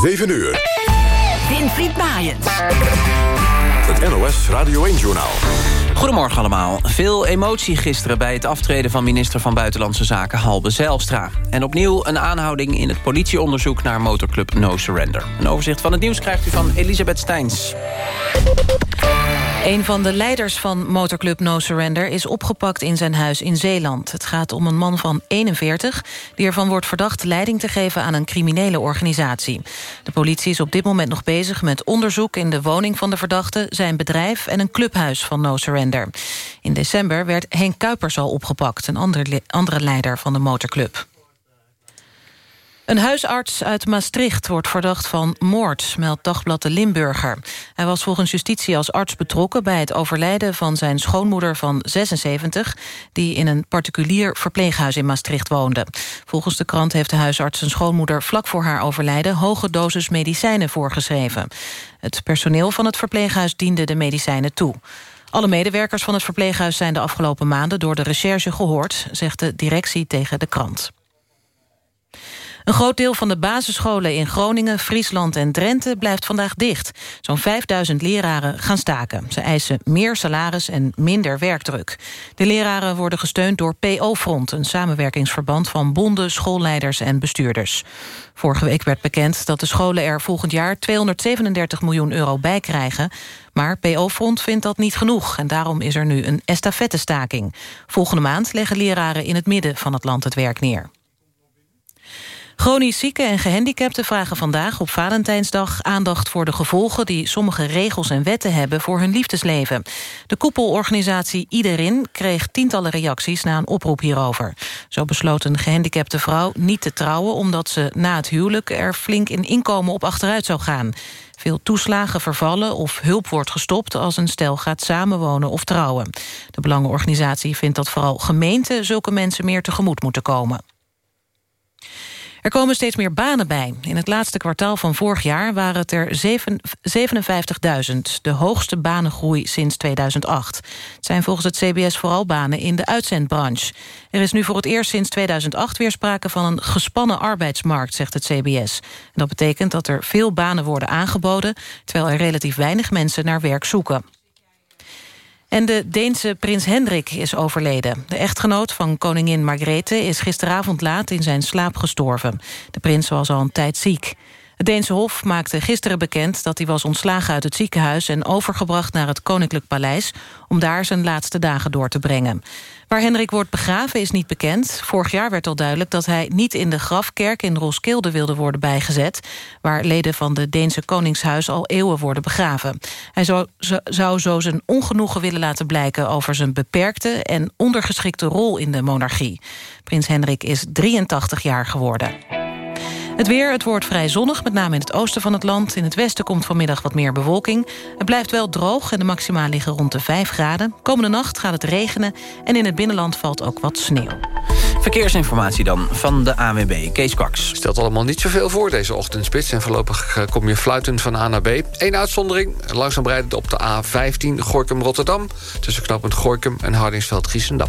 7 uur. Winfried Maaiens. Het NOS Radio 1-journaal. Goedemorgen allemaal. Veel emotie gisteren bij het aftreden van minister van Buitenlandse Zaken Halbe Zijlstra. En opnieuw een aanhouding in het politieonderzoek naar motorclub No Surrender. Een overzicht van het nieuws krijgt u van Elisabeth Steins. Een van de leiders van motorclub No Surrender is opgepakt in zijn huis in Zeeland. Het gaat om een man van 41 die ervan wordt verdacht leiding te geven aan een criminele organisatie. De politie is op dit moment nog bezig met onderzoek in de woning van de verdachte, zijn bedrijf en een clubhuis van No Surrender. In december werd Henk Kuipers al opgepakt, een andere, leider van de motorclub. Een huisarts uit Maastricht wordt verdacht van moord, meldt Dagblad de Limburger. Hij was volgens justitie als arts betrokken bij het overlijden van zijn schoonmoeder van 76, die in een particulier verpleeghuis in Maastricht woonde. Volgens de krant heeft de huisarts zijn schoonmoeder vlak voor haar overlijden hoge dosis medicijnen voorgeschreven. Het personeel van het verpleeghuis diende de medicijnen toe. Alle medewerkers van het verpleeghuis zijn de afgelopen maanden door de recherche gehoord, zegt de directie tegen de krant. Een groot deel van de basisscholen in Groningen, Friesland en Drenthe blijft vandaag dicht. Zo'n 5000 leraren gaan staken. Ze eisen meer salaris en minder werkdruk. De leraren worden gesteund door PO-front, een samenwerkingsverband van bonden, schoolleiders en bestuurders. Vorige week werd bekend dat de scholen er volgend jaar 237 miljoen euro bij krijgen. Maar PO-front vindt dat niet genoeg en daarom is er nu een estafettestaking. Volgende maand leggen leraren in het midden van het land het werk neer. Chronisch zieken en gehandicapten vragen vandaag op Valentijnsdag aandacht voor de gevolgen die sommige regels en wetten hebben voor hun liefdesleven. De koepelorganisatie Iederin kreeg tientallen reacties na een oproep hierover. Zo besloot een gehandicapte vrouw niet te trouwen omdat ze na het huwelijk er flink in inkomen op achteruit zou gaan. Veel toeslagen vervallen of hulp wordt gestopt als een stel gaat samenwonen of trouwen. De Belangenorganisatie vindt dat vooral gemeenten zulke mensen meer tegemoet moeten komen. Er komen steeds meer banen bij. In het laatste kwartaal van vorig jaar waren het er 57.000... de hoogste banengroei sinds 2008. Het zijn volgens het CBS vooral banen in de uitzendbranche. Er is nu voor het eerst sinds 2008 weer sprake van een gespannen arbeidsmarkt, zegt het CBS. En dat betekent dat er veel banen worden aangeboden... terwijl er relatief weinig mensen naar werk zoeken. En de Deense prins Hendrik is overleden. De echtgenoot van koningin Margrethe is gisteravond laat in zijn slaap gestorven. De prins was al een tijd ziek. Het Deense Hof maakte gisteren bekend dat hij was ontslagen uit het ziekenhuis... en overgebracht naar het Koninklijk Paleis... om daar zijn laatste dagen door te brengen. Waar Hendrik wordt begraven is niet bekend. Vorig jaar werd al duidelijk dat hij niet in de grafkerk in Roskilde wilde worden bijgezet... waar leden van de Deense Koningshuis al eeuwen worden begraven. Hij zou, zou zo zijn ongenoegen willen laten blijken... over zijn beperkte en ondergeschikte rol in de monarchie. Prins Hendrik is 83 jaar geworden. Het weer, het wordt vrij zonnig, met name in het oosten van het land. In het westen komt vanmiddag wat meer bewolking. Het blijft wel droog en de maxima liggen rond de 5 graden. Komende nacht gaat het regenen en in het binnenland valt ook wat sneeuw. Verkeersinformatie dan van de AWB, Kees Kwaks. Stelt allemaal niet zoveel voor deze ochtendspits... en voorlopig eh, kom je fluitend van A naar B. Eén uitzondering, langzaam rijdend op de A15 Gorkum-Rotterdam... tussen knooppunt Gorkum en Hardingsveld-Giessendam.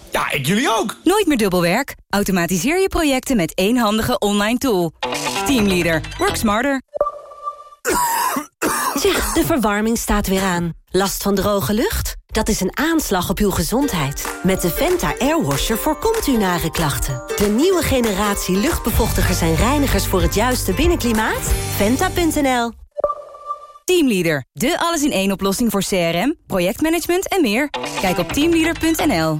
Ja, ik jullie ook. Nooit meer dubbelwerk. Automatiseer je projecten met één handige online tool. Teamleader. Work smarter. Zeg, de verwarming staat weer aan. Last van droge lucht? Dat is een aanslag op uw gezondheid. Met de Venta Airwasher voorkomt u nare klachten. De nieuwe generatie luchtbevochtigers en reinigers voor het juiste binnenklimaat? Venta.nl Teamleader. De alles-in-één oplossing voor CRM, projectmanagement en meer. Kijk op teamleader.nl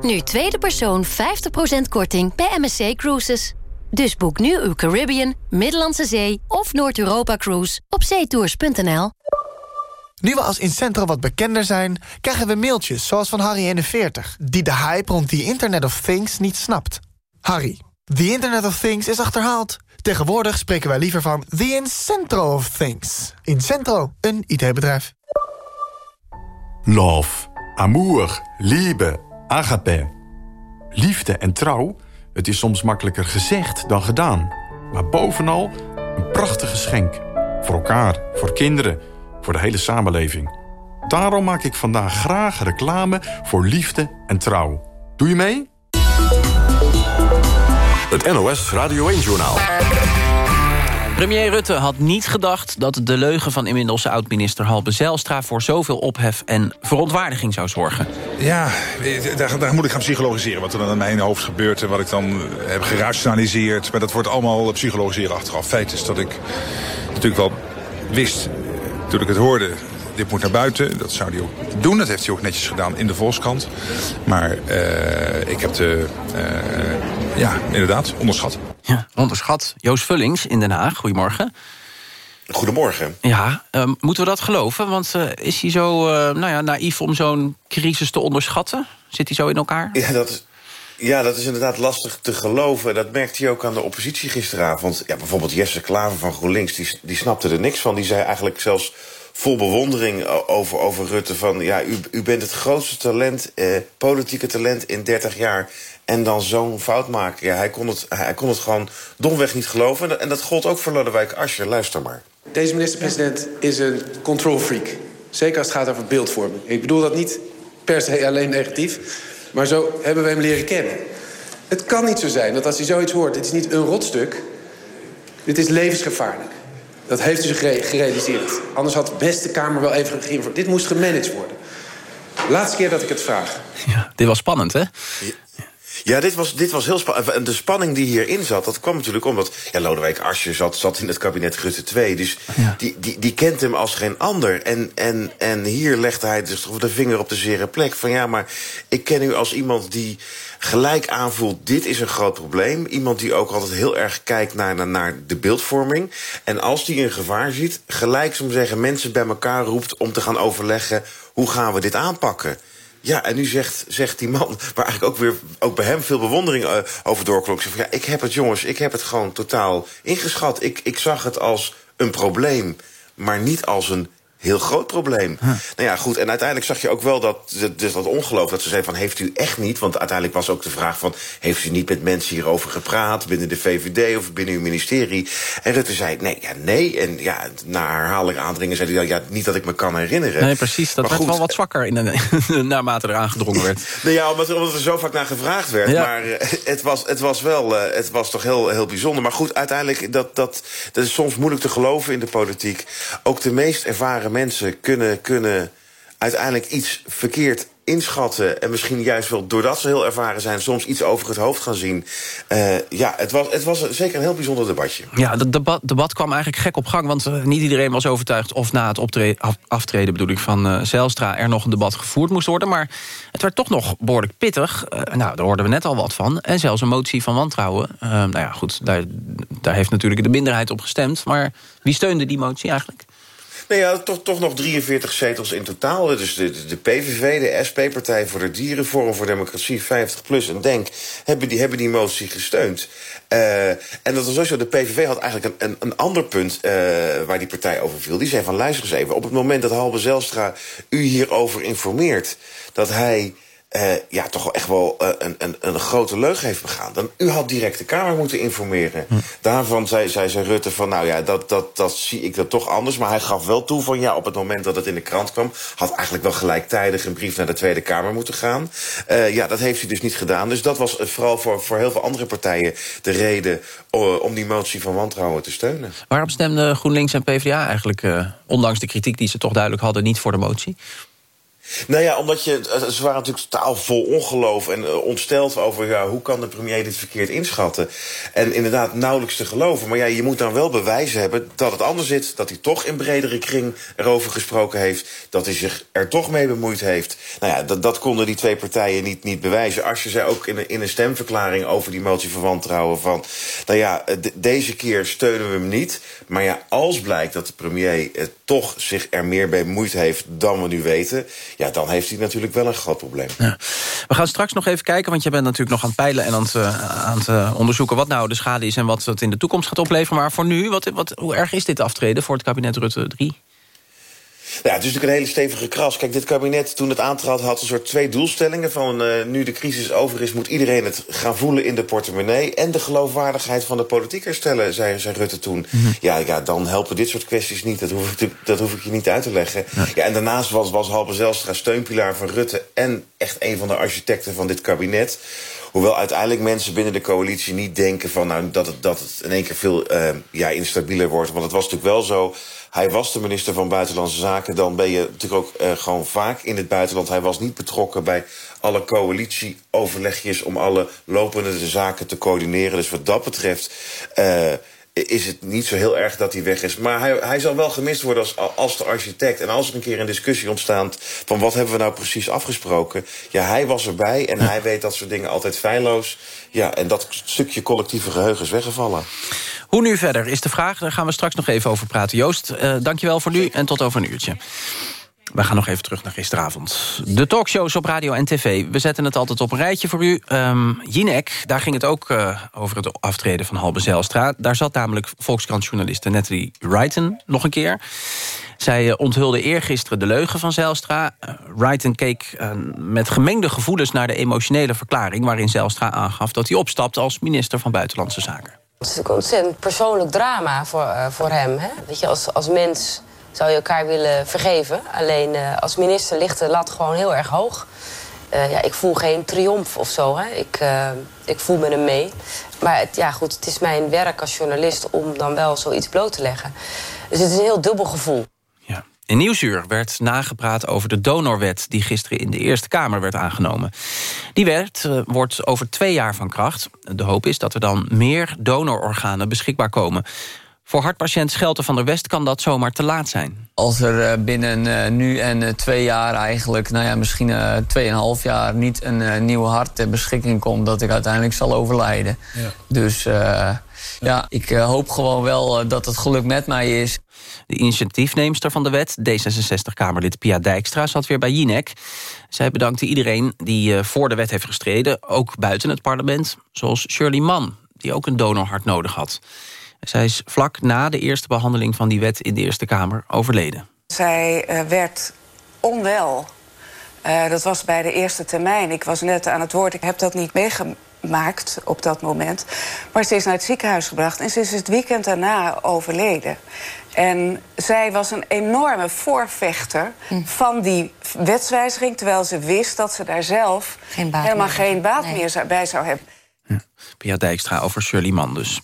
Nu tweede persoon 50% korting bij MSC Cruises. Dus boek nu uw Caribbean, Middellandse Zee of Noord-Europa Cruise op zeetours.nl. Nu we als Incentro wat bekender zijn, krijgen we mailtjes zoals van Harry41... die de hype rond the Internet of Things niet snapt. Harry, the Internet of Things is achterhaald. Tegenwoordig spreken wij liever van the Incentro of Things. Incentro, een IT-bedrijf. Love, amour, liebe, agape. Liefde en trouw, het is soms makkelijker gezegd dan gedaan. Maar bovenal een prachtig geschenk. Voor elkaar, voor kinderen, voor de hele samenleving. Daarom maak ik vandaag graag reclame voor liefde en trouw. Doe je mee? Het NOS Radio 1-journaal. Premier Rutte had niet gedacht dat de leugen van inmiddels oud-minister Halbe Zijlstra... voor zoveel ophef en verontwaardiging zou zorgen. Ja, daar, daar, moet ik gaan psychologiseren wat er dan in mijn hoofd gebeurt... en wat ik dan heb gerationaliseerd. Maar dat wordt allemaal psychologiseren achteraf. Feit is dat ik natuurlijk wel wist, toen ik het hoorde... dit moet naar buiten, dat zou hij ook doen. Dat heeft hij ook netjes gedaan in de Volkskrant. Maar uh, ik heb de... Uh, ja, inderdaad, onderschat. Ja, onderschat. Joost Vullings in Den Haag, goedemorgen. Goedemorgen. Ja, um, moeten we dat geloven? Want uh, is hij zo uh, nou ja, naïef om zo'n crisis te onderschatten? Zit hij zo in elkaar? Ja, dat is, ja, dat is inderdaad lastig te geloven. Dat merkte hij ook aan de oppositie gisteravond. Ja, bijvoorbeeld Jesse Klaver van GroenLinks, die, die snapte er niks van. Die zei eigenlijk zelfs vol bewondering over, over Rutte van... ja, u, u bent het grootste talent, eh, politieke talent in 30 jaar... en dan zo'n fout maken. Ja, hij, kon het, hij kon het gewoon domweg niet geloven. En dat, en dat gold ook voor Lodewijk Asscher. Luister maar. Deze minister-president is een control freak. Zeker als het gaat over beeldvorming. Ik bedoel dat niet per se alleen negatief... maar zo hebben we hem leren kennen. Het kan niet zo zijn dat als hij zoiets hoort... dit is niet een rotstuk, dit is levensgevaarlijk. Dat heeft u zich gerealiseerd. Anders had de beste Kamer wel even gegeven. Dit moest gemanaged worden. Laatste keer dat ik het vraag. Ja, dit was spannend, hè? Ja. Dit was, dit was heel spannend. En de spanning die hierin zat, dat kwam natuurlijk omdat... Ja, Lodewijk Asscher zat, zat in het kabinet Rutte 2. Dus ja. die, die, die kent hem als geen ander. En, en, en hier legde hij dus de vinger op de zere plek. Van ja, maar ik ken u als iemand die gelijk aanvoelt... dit is een groot probleem. Iemand die ook altijd heel erg kijkt naar, naar, naar de beeldvorming. En als die een gevaar ziet, gelijk, zo zeggen, mensen bij elkaar roept... om te gaan overleggen, hoe gaan we dit aanpakken? Ja, en nu zegt, zegt die man, waar eigenlijk ook weer ook bij hem veel bewondering uh, over doorklonk. Ja, ik heb het, jongens, ik heb het gewoon totaal ingeschat. Ik, ik zag het als een probleem, maar niet als een heel groot probleem. Huh. Nou ja, goed, en uiteindelijk zag je ook wel dat, dus dat ongeloof... dat ze zei van, heeft u echt niet... want uiteindelijk was ook de vraag van... heeft u niet met mensen hierover gepraat... binnen de VVD of binnen uw ministerie? En Rutte zei, nee, ja, nee. En ja, na herhaaldelijk aandringen zei hij... ja, niet dat ik me kan herinneren. Nee, precies, dat maar werd goed, wel wat zwakker... In de, naarmate er aangedrongen werd. nou ja, omdat, omdat er zo vaak naar gevraagd werd. Ja. Maar uh, het, was, het was wel, uh, het was toch heel, heel bijzonder. Maar goed, uiteindelijk, dat, dat, dat is soms moeilijk te geloven in de politiek. Ook de meest ervaren mensen kunnen, kunnen uiteindelijk iets verkeerd inschatten... en misschien juist wel doordat ze heel ervaren zijn... soms iets over het hoofd gaan zien. Uh, ja, het was, het was zeker een heel bijzonder debatje. Ja, het debat, debat kwam eigenlijk gek op gang... want uh, niet iedereen was overtuigd of na het af, aftreden... bedoel ik, van uh, Zijlstra er nog een debat gevoerd moest worden. Maar het werd toch nog behoorlijk pittig. nou, daar hoorden we net al wat van. En zelfs een motie van wantrouwen. nou ja, goed, daar, daar heeft natuurlijk de minderheid op gestemd. Maar wie steunde die motie eigenlijk? Nou ja, toch, toch nog 43 zetels in totaal. Dus de, de, PVV, de SP, Partij voor de Dieren... Forum voor Democratie, 50PLUS en DENK... hebben die, hebben die motie gesteund. Uh, en dat was ook de PVV had eigenlijk een, een, een ander punt... Uh, waar die partij over viel. Die zei van, luister eens even... op het moment dat Halbe Zelstra u hierover informeert... dat hij uh, ja, toch wel echt wel uh, een, een, een grote leugen heeft begaan. Dan, u had direct de Kamer moeten informeren. Hm. Daarvan zei, zei, zei Rutte van, nou ja, dat, dat, dat zie ik dat toch anders. Maar hij gaf wel toe van, ja, op het moment dat het in de krant kwam... had eigenlijk wel gelijktijdig een brief naar de Tweede Kamer moeten gaan. Uh, ja, dat heeft hij dus niet gedaan. Dus dat was vooral voor, voor heel veel andere partijen de reden... om die motie van wantrouwen te steunen. Waarom stemden GroenLinks en PvdA eigenlijk, ondanks de kritiek die ze toch duidelijk hadden... niet voor de motie? Nou ja, omdat je, eh, ze waren natuurlijk totaal vol ongeloof en uh, ontsteld over ja, hoe kan de premier dit verkeerd inschatten. En inderdaad nauwelijks te geloven. Maar ja, je moet dan wel bewijzen hebben dat het anders zit. Dat hij toch in bredere kring erover gesproken heeft. Dat hij zich er toch mee bemoeid heeft. Nou ja, dat, dat konden die twee partijen niet, niet bewijzen. Als je zei ook in een, in een stemverklaring over die motie van wantrouwen van... nou ja, deze keer steunen we hem niet. Maar ja, als blijkt dat de premier uh, toch zich er meer mee bemoeid heeft dan we nu weten ja, dan heeft hij natuurlijk wel een groot probleem. Ja. We gaan straks nog even kijken, want je bent natuurlijk nog aan het peilen... en aan het, uh, aan het uh, onderzoeken wat nou de schade is... en wat het in de toekomst gaat opleveren. Maar voor nu, wat, wat, hoe erg is dit aftreden voor het kabinet Rutte 3? Ja, het is natuurlijk een hele stevige kras. Kijk, dit kabinet, toen het aantrad, had een soort twee doelstellingen. Van uh, nu de crisis over is, moet iedereen het gaan voelen in de portemonnee. En de geloofwaardigheid van de politiek herstellen, zei, zei Rutte toen. Mm -hmm. ja, ja, dan helpen dit soort kwesties niet. Dat hoef ik, dat hoef ik je niet uit te leggen. Ja. ja en daarnaast was, was Halbe Zelstra steunpilaar van Rutte... en echt een van de architecten van dit kabinet. Hoewel uiteindelijk mensen binnen de coalitie niet denken van, nou, dat, het, dat het in één keer veel uh, ja, instabieler wordt. Want het was natuurlijk wel zo hij was de minister van Buitenlandse Zaken. Dan ben je natuurlijk ook uh, gewoon vaak in het buitenland. Hij was niet betrokken bij alle coalitieoverlegjes... om alle lopende zaken te coördineren. Dus wat dat betreft... Is het niet zo heel erg dat hij weg is. Maar hij, hij zal wel gemist worden als, als de architect. En als er een keer een discussie ontstaat van wat hebben we nou precies afgesproken... ja, hij was erbij en hij weet dat soort dingen altijd feilloos. Ja, en dat stukje collectieve geheugen is weggevallen. Hoe nu verder is de vraag, daar gaan we straks nog even over praten. Joost, uh, dankjewel voor nu en tot over een uurtje. We gaan nog even terug naar gisteravond. De talkshows op radio en tv. We zetten het altijd op een rijtje voor u. Um, Jinek, daar ging het ook uh, over het aftreden van Halbe Zijlstra. Daar zat namelijk Volkskrant-journaliste Natalie Wrighton nog een keer. Zij uh, onthulde eergisteren de leugen van Zijlstra. Uh, Wrighton keek met gemengde gevoelens naar de emotionele verklaring... waarin Zijlstra aangaf dat hij opstapte als minister van Buitenlandse Zaken. Het is natuurlijk een ontzettend persoonlijk drama voor, voor hem. Hè? Weet je, als, als mens zou je elkaar willen vergeven. Alleen uh, als minister ligt de lat gewoon heel erg hoog. Uh, ja, ik voel geen triomf of zo. Hè. Ik, uh, ik voel met hem mee. Maar het, ja, goed, het is mijn werk als journalist om dan wel zoiets bloot te leggen. Dus het is een heel dubbel gevoel. Ja. In Nieuwsuur werd nagepraat over de donorwet... die gisteren in de Eerste Kamer werd aangenomen. Die wet wordt over twee jaar van kracht. De hoop is dat er dan meer donororganen beschikbaar komen. Voor hartpatiënt Schelte van der West kan dat zomaar te laat zijn. Als er binnen uh, nu en uh, twee jaar eigenlijk, nou ja, misschien tweeënhalf jaar... niet een nieuw hart ter beschikking komt, dat ik uiteindelijk zal overlijden. Ja. Dus ja. ja, ik hoop gewoon wel dat het geluk met mij is. De initiatiefneemster van de wet, D66-Kamerlid Pia Dijkstra... zat weer bij Jinek. Zij bedankte iedereen die voor de wet heeft gestreden... ook buiten het parlement, zoals Shirley Mann... die ook een donorhart nodig had. Zij is vlak na de eerste behandeling van die wet in de Eerste Kamer overleden. Zij uh, werd onwel. Uh, dat was bij de eerste termijn. Ik was net aan het woord. Ik heb dat niet meegemaakt op dat moment. Maar ze is naar het ziekenhuis gebracht en ze is het weekend daarna overleden. En zij was een enorme voorvechter hm. van die wetswijziging... terwijl ze wist dat ze daar zelf geen helemaal meer. geen baat nee. meer bij zou hebben. Ja. Pia Dijkstra over Shirley Mann dus.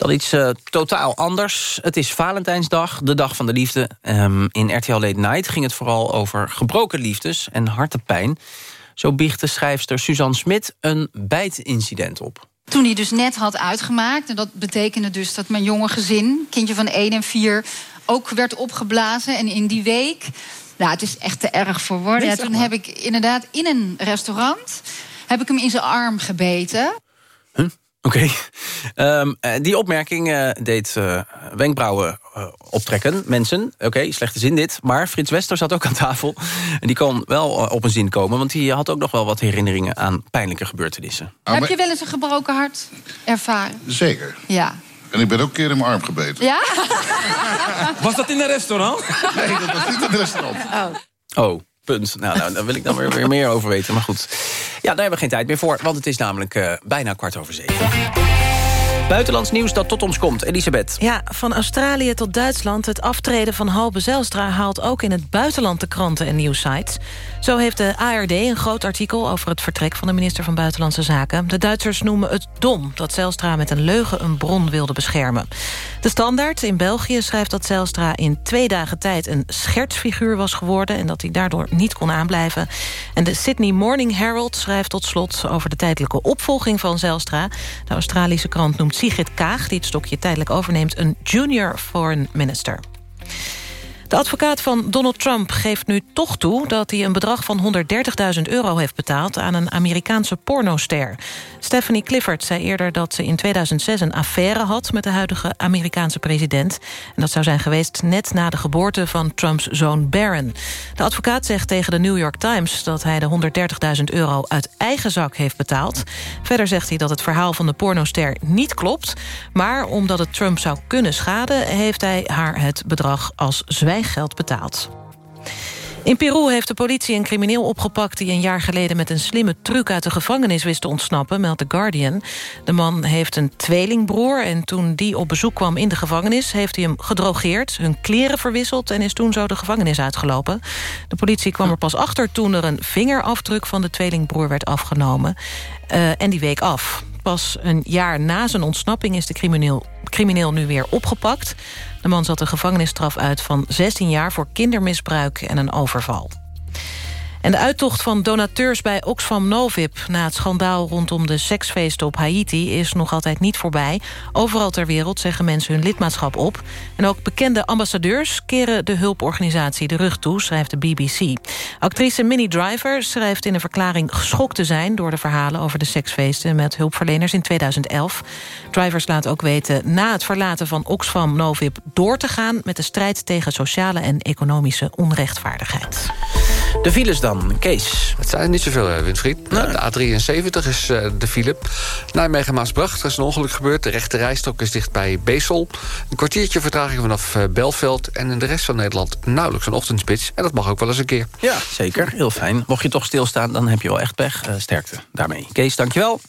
Dan iets uh, totaal anders. Het is Valentijnsdag, de dag van de liefde. Um, in RTL Late Night ging het vooral over gebroken liefdes en hartepijn. Zo biecht de schrijfster Suzanne Smit een bijtincident op. Toen hij dus net had uitgemaakt, en dat betekende dus dat mijn jonge gezin... kindje van 1 en 4, ook werd opgeblazen. En in die week, nou, het is echt te erg voor woorden. Ja, toen heb ik inderdaad in een restaurant... heb ik hem in zijn arm gebeten. Oké. Okay. Um, die opmerking uh, deed uh, wenkbrauwen uh, optrekken. Mensen, oké, okay, slechte zin dit. Maar Frits Wester zat ook aan tafel. En die kon wel op een zin komen. Want die had ook nog wel wat herinneringen aan pijnlijke gebeurtenissen. Ah, Heb je wel eens een gebroken hart ervaren? Zeker. Ja. En ik ben ook een keer in mijn arm gebeten. Ja? was dat in een restaurant? Nee, dat was niet in een restaurant. Oh. oh. Nou, nou, daar wil ik dan weer, weer meer over weten. Maar goed, ja, daar hebben we geen tijd meer voor. Want het is namelijk uh, bijna kwart over zeven. Buitenlands nieuws dat tot ons komt. Elisabeth. Ja, van Australië tot Duitsland. Het aftreden van Halbe Zelstra haalt ook in het buitenland de kranten en nieuwsites. Zo heeft de ARD een groot artikel over het vertrek van de minister van Buitenlandse Zaken. De Duitsers noemen het dom dat Zelstra met een leugen een bron wilde beschermen. De Standaard in België schrijft dat Zijlstra in twee dagen tijd... een schertsfiguur was geworden en dat hij daardoor niet kon aanblijven. En de Sydney Morning Herald schrijft tot slot... over de tijdelijke opvolging van Zijlstra. De Australische krant noemt Sigrid Kaag, die het stokje tijdelijk overneemt... een junior foreign minister. De advocaat van Donald Trump geeft nu toch toe... dat hij een bedrag van 130.000 euro heeft betaald... aan een Amerikaanse pornoster. Stephanie Clifford zei eerder dat ze in 2006 een affaire had... met de huidige Amerikaanse president. En dat zou zijn geweest net na de geboorte van Trumps zoon Barron. De advocaat zegt tegen de New York Times... dat hij de 130.000 euro uit eigen zak heeft betaald. Verder zegt hij dat het verhaal van de pornoster niet klopt... maar omdat het Trump zou kunnen schaden... heeft hij haar het bedrag als geld betaald. In Peru heeft de politie een crimineel opgepakt... die een jaar geleden met een slimme truc uit de gevangenis wist te ontsnappen, meldt The Guardian. De man heeft een tweelingbroer en toen die op bezoek kwam in de gevangenis... heeft hij hem gedrogeerd, hun kleren verwisseld... en is toen zo de gevangenis uitgelopen. De politie kwam er pas achter toen er een vingerafdruk van de tweelingbroer werd afgenomen. Uh, en die week af. Pas een jaar na zijn ontsnapping is de crimineel, crimineel nu weer opgepakt. De man zat een gevangenisstraf uit van 16 jaar... voor kindermisbruik en een overval. En de uittocht van donateurs bij Oxfam Novib... na het schandaal rondom de seksfeesten op Haiti is nog altijd niet voorbij. Overal ter wereld zeggen mensen hun lidmaatschap op. En ook bekende ambassadeurs keren de hulporganisatie de rug toe... schrijft de BBC. Actrice Minnie Driver schrijft in een verklaring geschokt te zijn... door de verhalen over de seksfeesten met hulpverleners in 2011. Drivers laat ook weten na het verlaten van Oxfam Novib... door te gaan met de strijd tegen sociale en economische onrechtvaardigheid. De files dan, Kees? Het zijn niet zoveel, eh, Winfried. De A73 is uh, de file. Nijmegen-Maasbracht, er is een ongeluk gebeurd. De rechte rijstok is dicht bij Beesel. Een kwartiertje vertraging vanaf Belveld. En in de rest van Nederland nauwelijks een ochtendspits. En dat mag ook wel eens een keer. Ja, zeker. Heel fijn. Mocht je toch stilstaan, dan heb je wel echt pech. sterkte daarmee. Kees, dankjewel.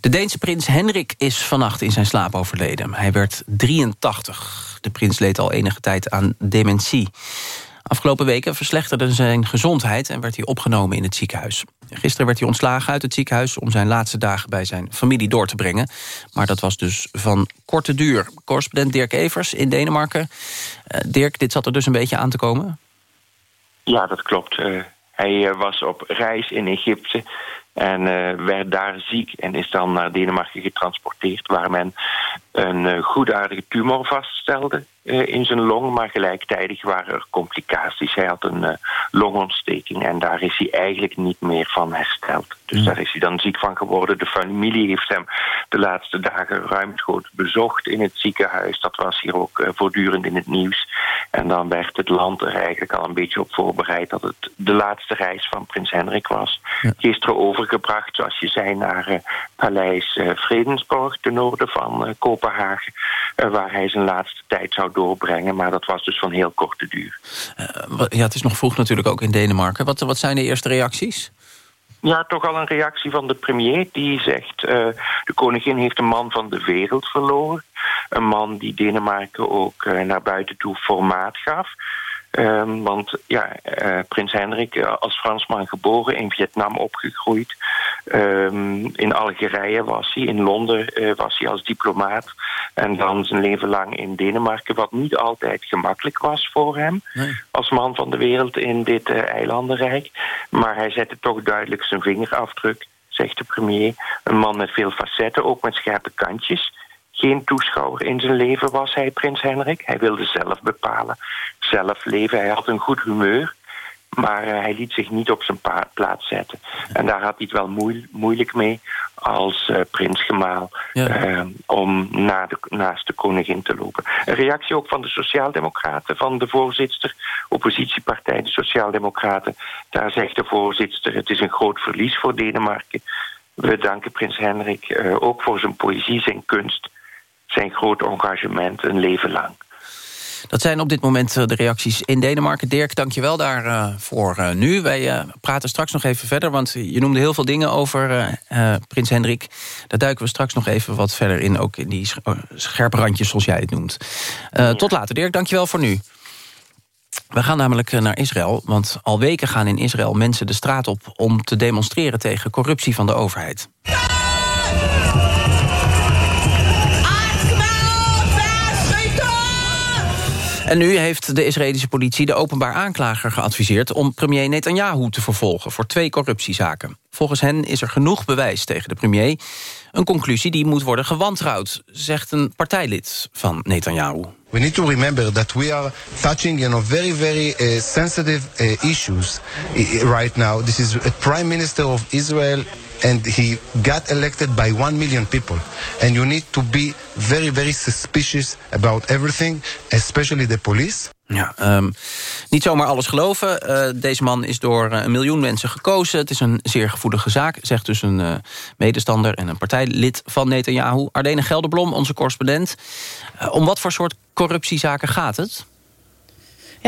De Deense prins Henrik is vannacht in zijn slaap overleden. Hij werd 83. De prins leed al enige tijd aan dementie. Afgelopen weken verslechterde zijn gezondheid en werd hij opgenomen in het ziekenhuis. Gisteren werd hij ontslagen uit het ziekenhuis om zijn laatste dagen bij zijn familie door te brengen. Maar dat was dus van korte duur. Correspondent Dirk Evers in Denemarken. Uh, Dirk, dit zat er dus een beetje aan te komen? Ja, dat klopt. Uh, hij uh, was op reis in Egypte en werd daar ziek en is dan naar Denemarken getransporteerd... waar men een goedaardige tumor vaststelde uh, in zijn long, maar gelijktijdig waren er complicaties. Hij had een uh, longontsteking en daar is hij eigenlijk niet meer van hersteld. Dus mm. daar is hij dan ziek van geworden. De familie heeft hem de laatste dagen ruimschoots bezocht in het ziekenhuis. Dat was hier ook uh, voortdurend in het nieuws. En dan werd het land er eigenlijk al een beetje op voorbereid... dat het de laatste reis van prins Hendrik was. Ja. Gisteren overgebracht, zoals je zei, naar Paleis Vredensborg... ten noorden van Kopenhagen, waar hij zijn laatste tijd zou doorbrengen. Maar dat was dus van heel korte duur. Uh, ja, het is nog vroeg natuurlijk ook in Denemarken. Wat, wat zijn de eerste reacties? Ja, toch al een reactie van de premier. Die zegt, uh, de koningin heeft een man van de wereld verloren. Een man die Denemarken ook uh, naar buiten toe formaat gaf. Um, want ja, uh, prins Hendrik, uh, als Fransman geboren, in Vietnam opgegroeid. Um, in Algerije was hij, in Londen uh, was hij als diplomaat. En dan zijn leven lang in Denemarken, wat niet altijd gemakkelijk was voor hem. Nee. Als man van de wereld in dit eilandenrijk. Maar hij zette toch duidelijk zijn vingerafdruk, zegt de premier. Een man met veel facetten, ook met scherpe kantjes geen toeschouwer in zijn leven was hij, prins Hendrik. Hij wilde zelf bepalen, zelf leven. Hij had een goed humeur, maar uh, hij liet zich niet op zijn plaats zetten. En daar had hij het wel moe moeilijk mee als uh, prinsgemaal... Ja. Uh, om na de, naast de koningin te lopen. Een reactie ook van de Sociaaldemocraten, van de voorzitter... oppositiepartij, de Sociaaldemocraten. Daar zegt de voorzitter, het is een groot verlies voor Denemarken... We danken prins Hendrik ook voor zijn poëzie, zijn kunst zijn groot engagement een leven lang. Dat zijn op dit moment eh, de reacties in Denemarken. Dirk, dank je wel daarvoor uh, uh, nu. Wij uh, praten straks nog even verder, want je noemde heel veel dingen over uh, prins Hendrik. Daar duiken we straks nog even wat verder in, ook in die scherpe randjes zoals jij het noemt. Ja. Tot later, Dirk, dank je wel voor nu. We gaan namelijk naar Israël, want al weken gaan in Israël mensen de straat op... om te demonstreren tegen corruptie van de overheid. En nu heeft de Israëlische politie de openbaar aanklager geadviseerd... om premier Netanyahu te vervolgen voor twee corruptiezaken. Volgens hen is er genoeg bewijs tegen de premier. Een conclusie die moet worden gewantrouwd, zegt een partijlid van Netanyahu. We need to remember that we are touching, you know, very, very uh, sensitive uh, issues uh, right now. This is a prime minister of Israel, and he got elected by one million people. And you need to be very, very suspicious about everything, especially the police. Ja, um, niet zomaar alles geloven. Uh, deze man is door uh, een miljoen mensen gekozen. Het is een zeer gevoelige zaak, zegt dus een uh, medestander... en een partijlid van Netanyahu. Ardene Gelderblom, onze correspondent. om wat voor soort corruptiezaken gaat het?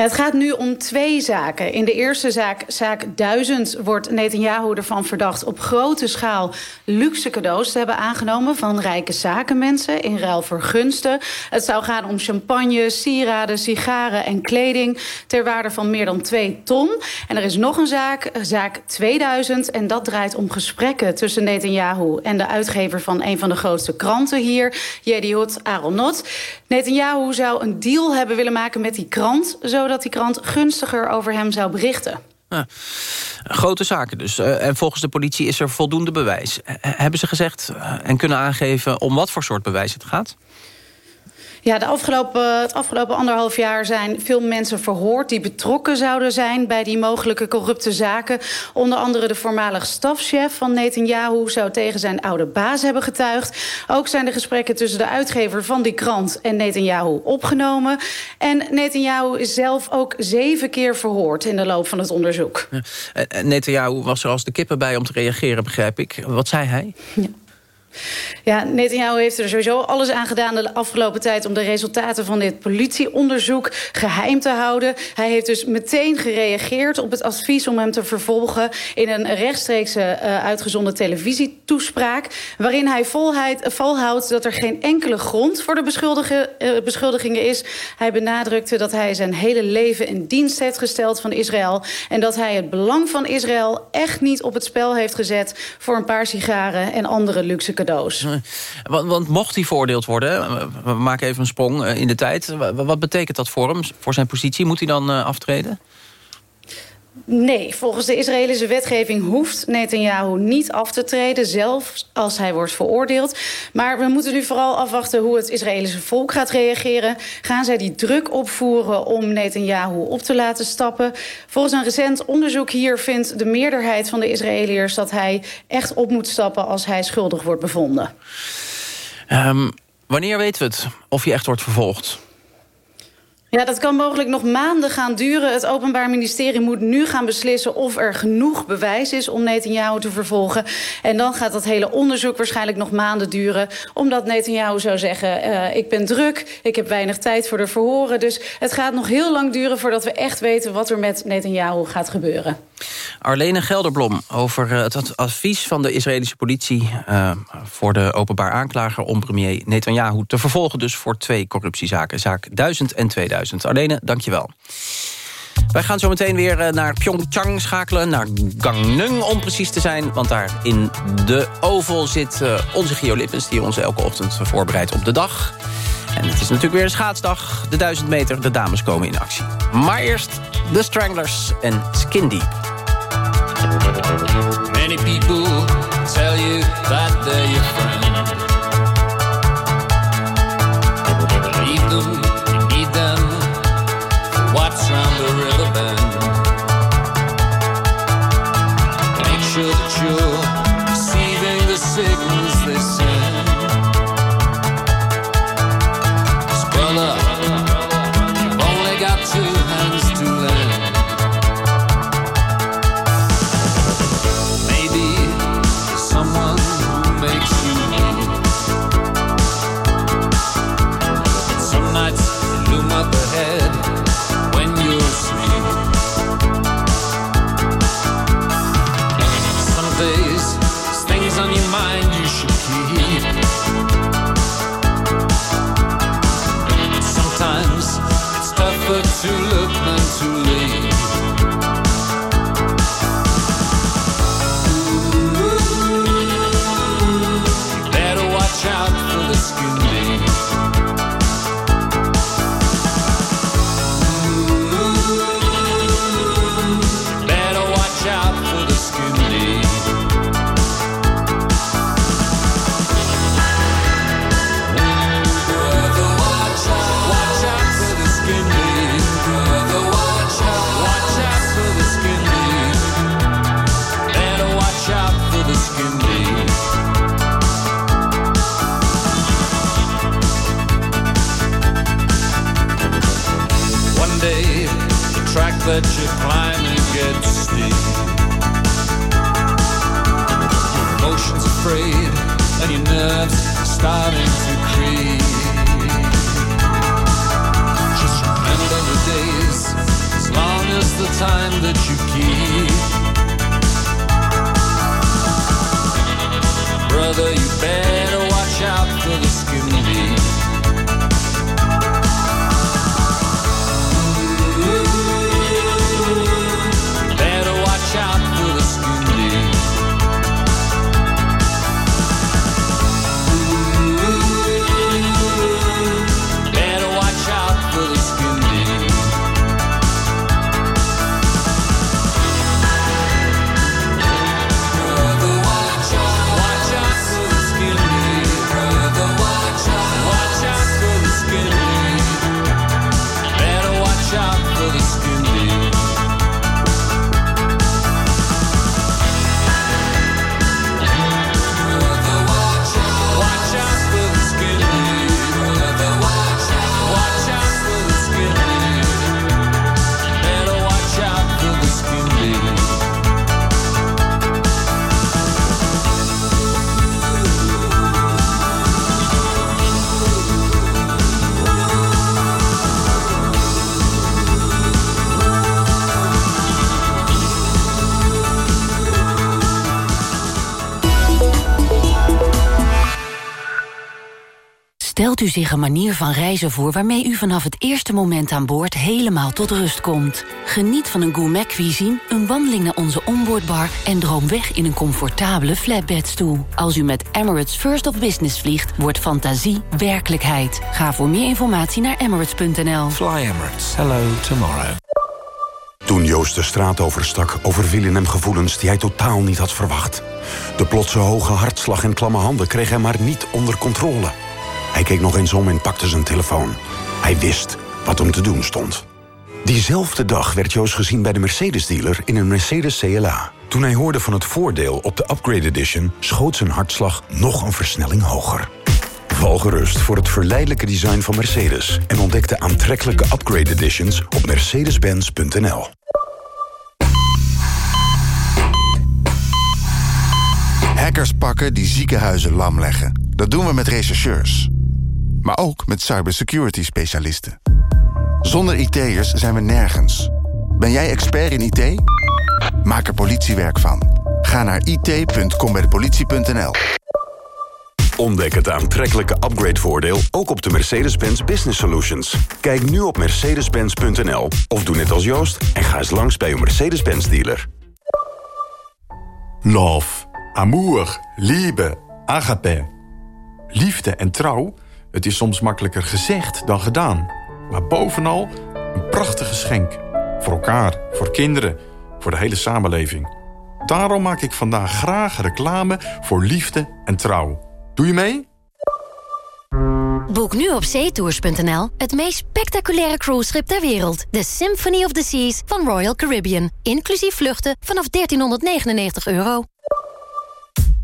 Het gaat nu om twee zaken. In de eerste zaak, zaak 1000, wordt Netanyahu ervan verdacht... op grote schaal luxe cadeaus te hebben aangenomen... van rijke zakenmensen in ruil voor gunsten. Het zou gaan om champagne, sieraden, sigaren en kleding... ter waarde van meer dan 2 ton. En er is nog een zaak, zaak 2000... en dat draait om gesprekken tussen Netanyahu... en de uitgever van een van de grootste kranten hier... Yediot Aronot. Netanyahu zou een deal hebben willen maken met die krant... zodat die krant gunstiger over hem zou berichten. Grote zaken dus. Uh, en volgens de politie is er voldoende bewijs. Hebben ze gezegd uh, en kunnen aangeven om wat voor soort bewijs het gaat? Ja, de afgelopen, het afgelopen anderhalf jaar zijn veel mensen verhoord... die betrokken zouden zijn bij die mogelijke corrupte zaken. Onder andere de voormalig stafchef van Netanyahu... zou tegen zijn oude baas hebben getuigd. Ook zijn de gesprekken tussen de uitgever van die krant... en Netanyahu opgenomen. En Netanyahu is zelf ook zeven keer verhoord... in de loop van het onderzoek. Ja. Netanyahu was er als de kippen bij om te reageren, begrijp ik. Wat zei hij? Ja. Ja, Netanyahu heeft er sowieso alles aan gedaan de afgelopen tijd... om de resultaten van dit politieonderzoek geheim te houden. Hij heeft dus meteen gereageerd op het advies om hem te vervolgen... in een rechtstreeks uh, uitgezonden televisietoespraak... waarin hij volheid, volhoudt dat er geen enkele grond voor de beschuldiging, uh, beschuldigingen is. Hij benadrukte dat hij zijn hele leven in dienst heeft gesteld van Israël... en dat hij het belang van Israël echt niet op het spel heeft gezet... voor een paar sigaren en andere luxe cadeaus. Want, want, mocht hij veroordeeld worden, we maken even een sprong in de tijd... wat betekent dat voor hem, voor zijn positie? Moet hij dan aftreden? Nee, volgens de Israëlische wetgeving hoeft Netanyahu niet af te treden... zelfs als hij wordt veroordeeld. Maar we moeten nu vooral afwachten hoe het Israëlische volk gaat reageren. Gaan zij die druk opvoeren om Netanyahu op te laten stappen? Volgens een recent onderzoek hier vindt de meerderheid van de Israëliërs... dat hij echt op moet stappen als hij schuldig wordt bevonden. Um, wanneer weten we het of hij echt wordt vervolgd? Ja, dat kan mogelijk nog maanden gaan duren. Het Openbaar Ministerie moet nu gaan beslissen of er genoeg bewijs is om Netanyahu te vervolgen. En dan gaat dat hele onderzoek waarschijnlijk nog maanden duren. Omdat Netanyahu zou zeggen, uh, ik ben druk, ik heb weinig tijd voor de verhoren. Dus het gaat nog heel lang duren voordat we echt weten wat er met Netanyahu gaat gebeuren. Arlene Gelderblom over het advies van de Israëlische politie... Uh, voor de openbaar aanklager om premier Netanyahu te vervolgen... dus voor twee corruptiezaken, zaak 1000 en 2000. Arlene, dankjewel. Wij gaan zo meteen weer naar Pyeongchang schakelen, naar Gangneung om precies te zijn. Want daar in de Oval zit onze Gio Lippens... die ons elke ochtend voorbereidt op de dag. En het is natuurlijk weer een schaatsdag. De 1000 meter, de dames komen in actie. Maar eerst The Stranglers en Skin Deep. Many people tell you that they're your. Stelt u zich een manier van reizen voor waarmee u vanaf het eerste moment aan boord helemaal tot rust komt. Geniet van een gourmet cuisine, een wandeling naar onze onboardbar en droom weg in een comfortabele flatbedstoel. Als u met Emirates First of Business vliegt, wordt fantasie werkelijkheid. Ga voor meer informatie naar emirates.nl. Fly Emirates. Hello tomorrow. Toen Joost de straat overstak, overvielen hem gevoelens die hij totaal niet had verwacht. De plotse hoge hartslag en klamme handen kreeg hij maar niet onder controle. Hij keek nog eens om en pakte zijn telefoon. Hij wist wat hem te doen stond. Diezelfde dag werd Joost gezien bij de Mercedes-dealer in een Mercedes CLA. Toen hij hoorde van het voordeel op de Upgrade Edition... schoot zijn hartslag nog een versnelling hoger. Val gerust voor het verleidelijke design van Mercedes... en ontdek de aantrekkelijke Upgrade Editions op mercedes-benz.nl. Hackers pakken die ziekenhuizen lam leggen. Dat doen we met rechercheurs. Maar ook met cybersecurity specialisten. Zonder IT'ers zijn we nergens. Ben jij expert in IT? Maak er politiewerk van. Ga naar it.combijdepolitie.nl Ontdek het aantrekkelijke upgrade-voordeel ook op de Mercedes-Benz Business Solutions. Kijk nu op mercedes-benz.nl of doe net als Joost... en ga eens langs bij uw Mercedes-Benz dealer. Love, amour, liebe, agape. Liefde en trouw, het is soms makkelijker gezegd dan gedaan. Maar bovenal een prachtig geschenk. Voor elkaar, voor kinderen, voor de hele samenleving. Daarom maak ik vandaag graag reclame voor liefde en trouw. Doe je mee? Boek nu op zeetours.nl het meest spectaculaire cruiseschip ter wereld. De Symphony of the Seas van Royal Caribbean. Inclusief vluchten vanaf 1399 euro.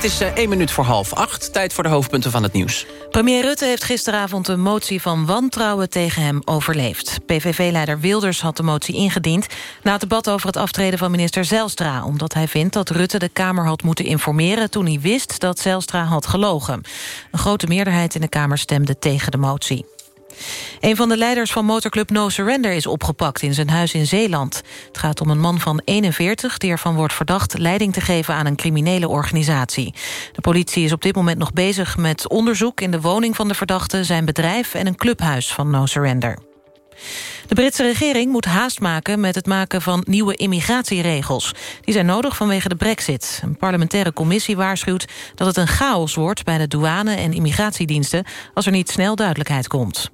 Het is eh, één minuut voor half acht. Tijd voor de hoofdpunten van het nieuws. Premier Rutte heeft gisteravond een motie van wantrouwen tegen hem overleefd. PVV-leider Wilders had de motie ingediend... na het debat over het aftreden van minister Zelstra... omdat hij vindt dat Rutte de Kamer had moeten informeren... toen hij wist dat Zelstra had gelogen. Een grote meerderheid in de Kamer stemde tegen de motie. Een van de leiders van motorclub No Surrender is opgepakt in zijn huis in Zeeland. Het gaat om een man van 41 die ervan wordt verdacht leiding te geven aan een criminele organisatie. De politie is op dit moment nog bezig met onderzoek in de woning van de verdachte, zijn bedrijf en een clubhuis van No Surrender. De Britse regering moet haast maken met het maken van nieuwe immigratieregels. Die zijn nodig vanwege de brexit. Een parlementaire commissie waarschuwt dat het een chaos wordt... bij de douane en immigratiediensten als er niet snel duidelijkheid komt.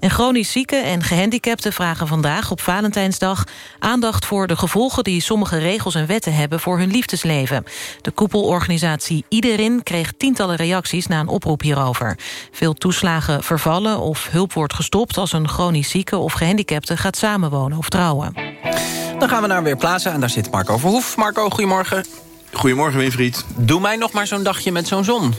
En chronisch zieken en gehandicapten vragen vandaag op Valentijnsdag... aandacht voor de gevolgen die sommige regels en wetten hebben... voor hun liefdesleven. De koepelorganisatie Iedereen kreeg tientallen reacties... na een oproep hierover. Veel toeslagen vervallen of hulp wordt gestopt... als een chronisch zieke of gehandicapte gaat samenwonen of trouwen. Dan gaan we naar Weerplaza en daar zit Marco Verhoef. Marco, goedemorgen. Goedemorgen, Winfried. Doe mij nog maar zo'n dagje met zo'n zon.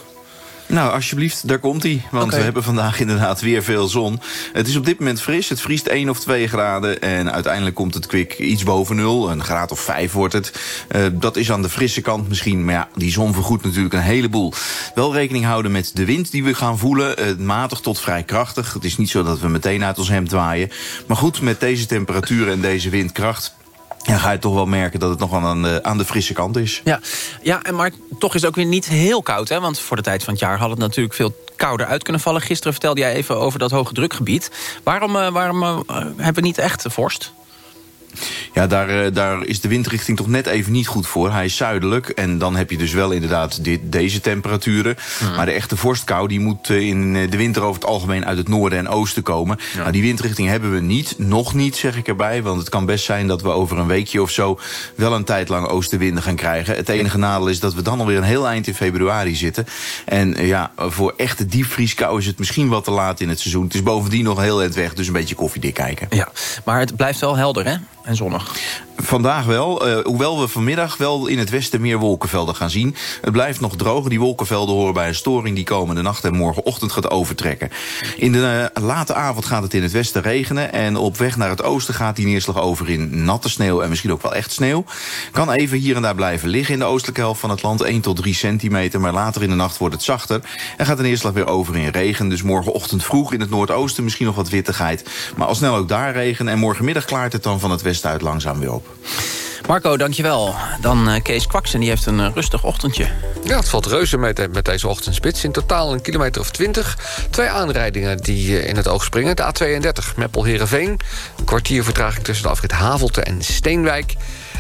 Nou, alsjeblieft, daar komt hij. Want we hebben vandaag inderdaad weer veel zon. Het is op dit moment fris. Het vriest 1 of 2 graden. En uiteindelijk komt het kwik iets boven nul. Een graad of 5 wordt het. Eh, dat is aan de frisse kant misschien. Maar ja, die zon vergoedt natuurlijk een heleboel. Wel rekening houden met de wind die we gaan voelen. Eh, matig tot vrij krachtig. Het is niet zo dat we meteen uit ons hemd waaien. Maar goed, met deze temperaturen en deze windkracht... Ja, ga je toch wel merken dat het nog wel aan de, aan de frisse kant is. Ja, ja en maar toch is het ook weer niet heel koud. Hè? Want voor de tijd van het jaar had het natuurlijk veel kouder uit kunnen vallen. Gisteren vertelde jij even over dat hoge drukgebied. Waarom, eh, waarom eh, hebben we niet echt vorst? Ja, daar, eh, daar is de windrichting toch net even niet goed voor. Hij is zuidelijk en dan heb je dus wel inderdaad dit, deze temperaturen. Maar de echte vorstkou die moet eh, in eh, de winter over het algemeen uit het noorden en oosten komen. Nou, die windrichting hebben we niet. Nog niet, zeg ik erbij. Want het kan best zijn dat we over een weekje of zo... wel een tijd lang oostenwinden gaan krijgen. Het enige nadeel is dat we dan alweer een heel eind in februari zitten. En ja, voor echte diepvrieskou is het misschien wat te laat in het seizoen. Het is bovendien nog heel eind weg, dus een beetje koffiedik kijken. Ja, maar het blijft wel helder, hè? En zonnig. Vandaag wel, eh, hoewel we vanmiddag wel in het westen meer wolkenvelden gaan zien. Het blijft nog droog. Die wolkenvelden horen bij een storing die komende nacht en morgenochtend gaat overtrekken. In de eh, late avond gaat het in het westen regenen. En op weg naar het oosten gaat die neerslag over in natte sneeuw en misschien ook wel echt sneeuw. Kan even hier en daar blijven liggen in de oostelijke helft van het land. 1 tot 3 centimeter, maar later in de nacht wordt het zachter. En gaat de neerslag weer over in regen. Dus morgenochtend vroeg in het noordoosten misschien nog wat wittigheid. Maar al snel ook daar regen. En morgenmiddag klaart het dan van het westen uit langzaam weer op. Marco, dankjewel. Dan eh, Kees Kwaksen, die heeft een eh, rustig ochtendje. Ja, het valt reuze met, met deze ochtendspits. In totaal een kilometer of twintig. Twee aanrijdingen die eh, in het oog springen. De A32 Meppel-Herenveen. Een kwartier vertraging tussen de afrit Havelte en Steenwijk.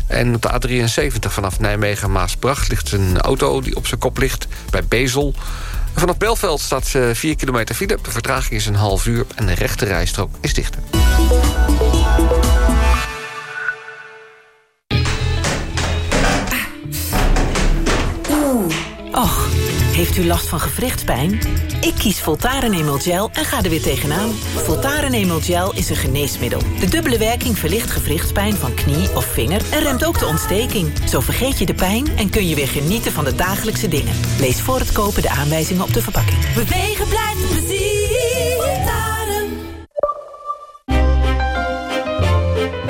En op de A73 vanaf Nijmegen-Maasbracht ligt een auto die op zijn kop ligt bij Bezel. En vanaf Belveld staat eh, 4 kilometer file. De vertraging is een half uur en de rechte rijstrook is dicht. Heeft u last van gewrichtspijn? Ik kies Voltaren Emel Gel en ga er weer tegenaan. Voltaren Emel Gel is een geneesmiddel. De dubbele werking verlicht gewrichtspijn van knie of vinger... en remt ook de ontsteking. Zo vergeet je de pijn en kun je weer genieten van de dagelijkse dingen. Lees voor het kopen de aanwijzingen op de verpakking. Bewegen blijft plezier. Voltaren.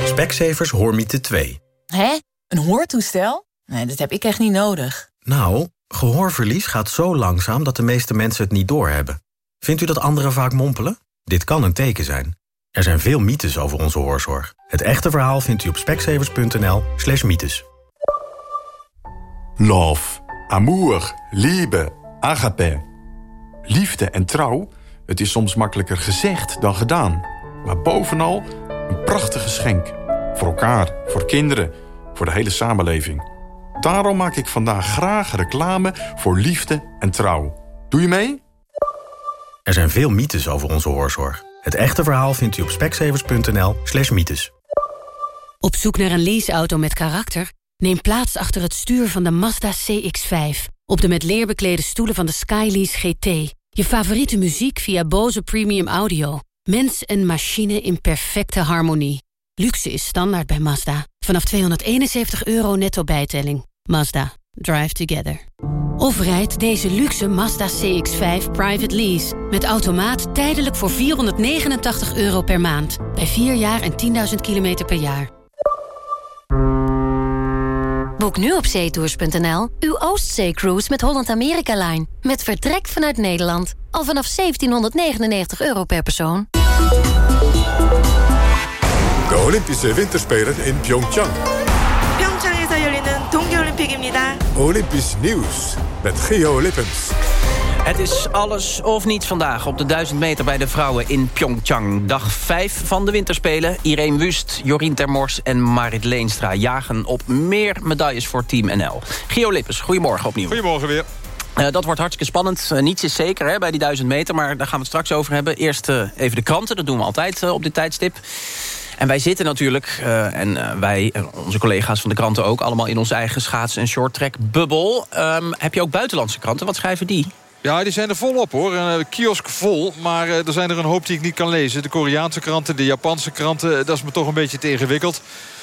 Specsavers Hoormiete 2. Hè? Een hoortoestel? Nee, dat heb ik echt niet nodig. Nou, gehoorverlies gaat zo langzaam dat de meeste mensen het niet doorhebben. Vindt u dat anderen vaak mompelen? Dit kan een teken zijn. Er zijn veel mythes over onze hoorzorg. Het echte verhaal vindt u op specsavers.nl slash mythes. Love, amour, liebe, agape. Liefde en trouw, het is soms makkelijker gezegd dan gedaan. Maar bovenal een prachtig geschenk. Voor elkaar, voor kinderen, voor de hele samenleving. Daarom maak ik vandaag graag reclame voor liefde en trouw. Doe je mee? Er zijn veel mythes over onze hoorzorg. Het echte verhaal vindt u op specsavers.nl slash mythes. Op zoek naar een leaseauto met karakter? Neem plaats achter het stuur van de Mazda CX-5. Op de met leer beklede stoelen van de Skylease GT. Je favoriete muziek via Bose Premium Audio. Mens en machine in perfecte harmonie. Luxe is standaard bij Mazda. Vanaf 271 euro netto bijtelling. Mazda. Drive together. Of rijd deze luxe Mazda CX-5 private lease. Met automaat tijdelijk voor 489 euro per maand. Bij 4 jaar en 10.000 kilometer per jaar. Boek nu op zeetours.nl uw Oostzee-cruise met Holland America Line. Met vertrek vanuit Nederland. Al vanaf 1799 euro per persoon. De Olympische Winterspelen in Pyeongchang. 평창에서 열리는 동계올림픽입니다. Olympisch nieuws met Geo Lippens. Het is alles of niets vandaag op de 1000 meter bij de vrouwen in Pyeongchang. Dag 5 van de winterspelen. Irene Wust, Jorien Termors en Marit Leenstra jagen op meer medailles voor Team NL. Gio Lippens, goedemorgen opnieuw. Goedemorgen weer. Eh, dat wordt hartstikke spannend. Eh, niets is zeker hè, bij die 1000 meter, maar daar gaan we het straks over hebben. Eerst eh, even de kranten, dat doen we altijd eh, op dit tijdstip. En wij zitten natuurlijk, eh, en eh, wij, onze collega's van de kranten ook... allemaal in onze eigen schaats- en shorttrack-bubbel. Ehm, heb je ook buitenlandse kranten? Wat schrijven die? Ja, die zijn er volop hoor. Een eh, kiosk vol, maar er zijn er een hoop die ik niet kan lezen. De Koreaanse kranten, de Japanse kranten, dat is me toch een beetje te ingewikkeld.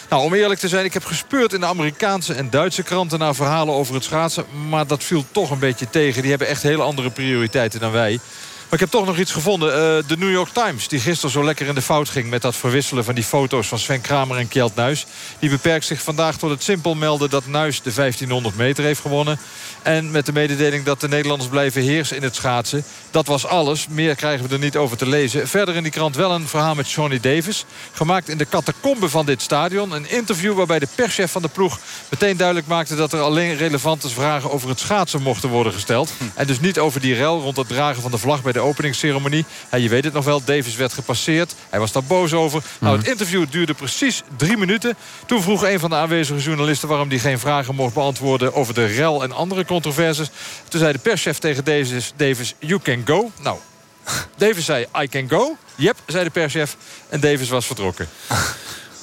Nou, om eerlijk te zijn, ik heb gespeurd in de Amerikaanse en Duitse kranten... naar verhalen over het schaatsen, maar dat viel toch een beetje tegen. Die hebben echt hele andere prioriteiten dan wij. Ik heb toch nog iets gevonden. Eh, de New York Times, die gisteren zo lekker in de fout ging... met dat verwisselen van die foto's van Sven Kramer en Kjeld Nuis... die beperkt zich vandaag tot het simpel melden... dat Nuis de 1500 meter heeft gewonnen. En met de mededeling dat de Nederlanders blijven heersen in het schaatsen. Dat was alles. Meer krijgen we er niet over te lezen. Verder in die krant wel een verhaal met Johnny Davis. Gemaakt in de catacombe van dit stadion. Een interview waarbij de perschef van de ploeg meteen duidelijk maakte... dat er alleen relevante vragen over het schaatsen mochten worden gesteld. En dus niet over die rel rond het dragen van de vlag bij de openingsceremonie. Ja, je weet het nog wel, Davis werd gepasseerd. Hij was daar boos over. Nou, het interview duurde precies drie minuten. Toen vroeg een van de aanwezige journalisten... waarom hij geen vragen mocht beantwoorden over de rel en andere controversies. Toen zei de perschef tegen Davis, Davis you can go. Nou, Davis zei, I can go. Yep, zei de perschef. En Davis was vertrokken.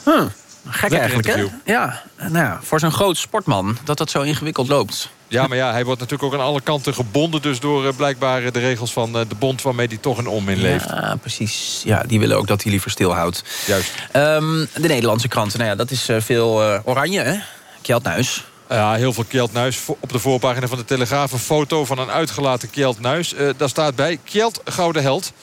Huh, gek Lekker eigenlijk, hè? Ja, nou ja, voor zo'n groot sportman dat dat zo ingewikkeld loopt. Ja, maar ja, hij wordt natuurlijk ook aan alle kanten gebonden... dus door eh, blijkbaar eh, de regels van eh, de bond... waarmee hij toch een onmin leeft. Ja, precies. Ja, die willen ook dat hij liever stilhoudt. Juist. Ehm, de Nederlandse kranten, nou ja, dat is veel oranje, hè? Kjeld Nuis. Ja, heel veel Kjeld Nuis. Op de voorpagina van de Telegraaf een foto van een uitgelaten Kjeld Nuis. Daar staat bij Kjeld Gouden Held.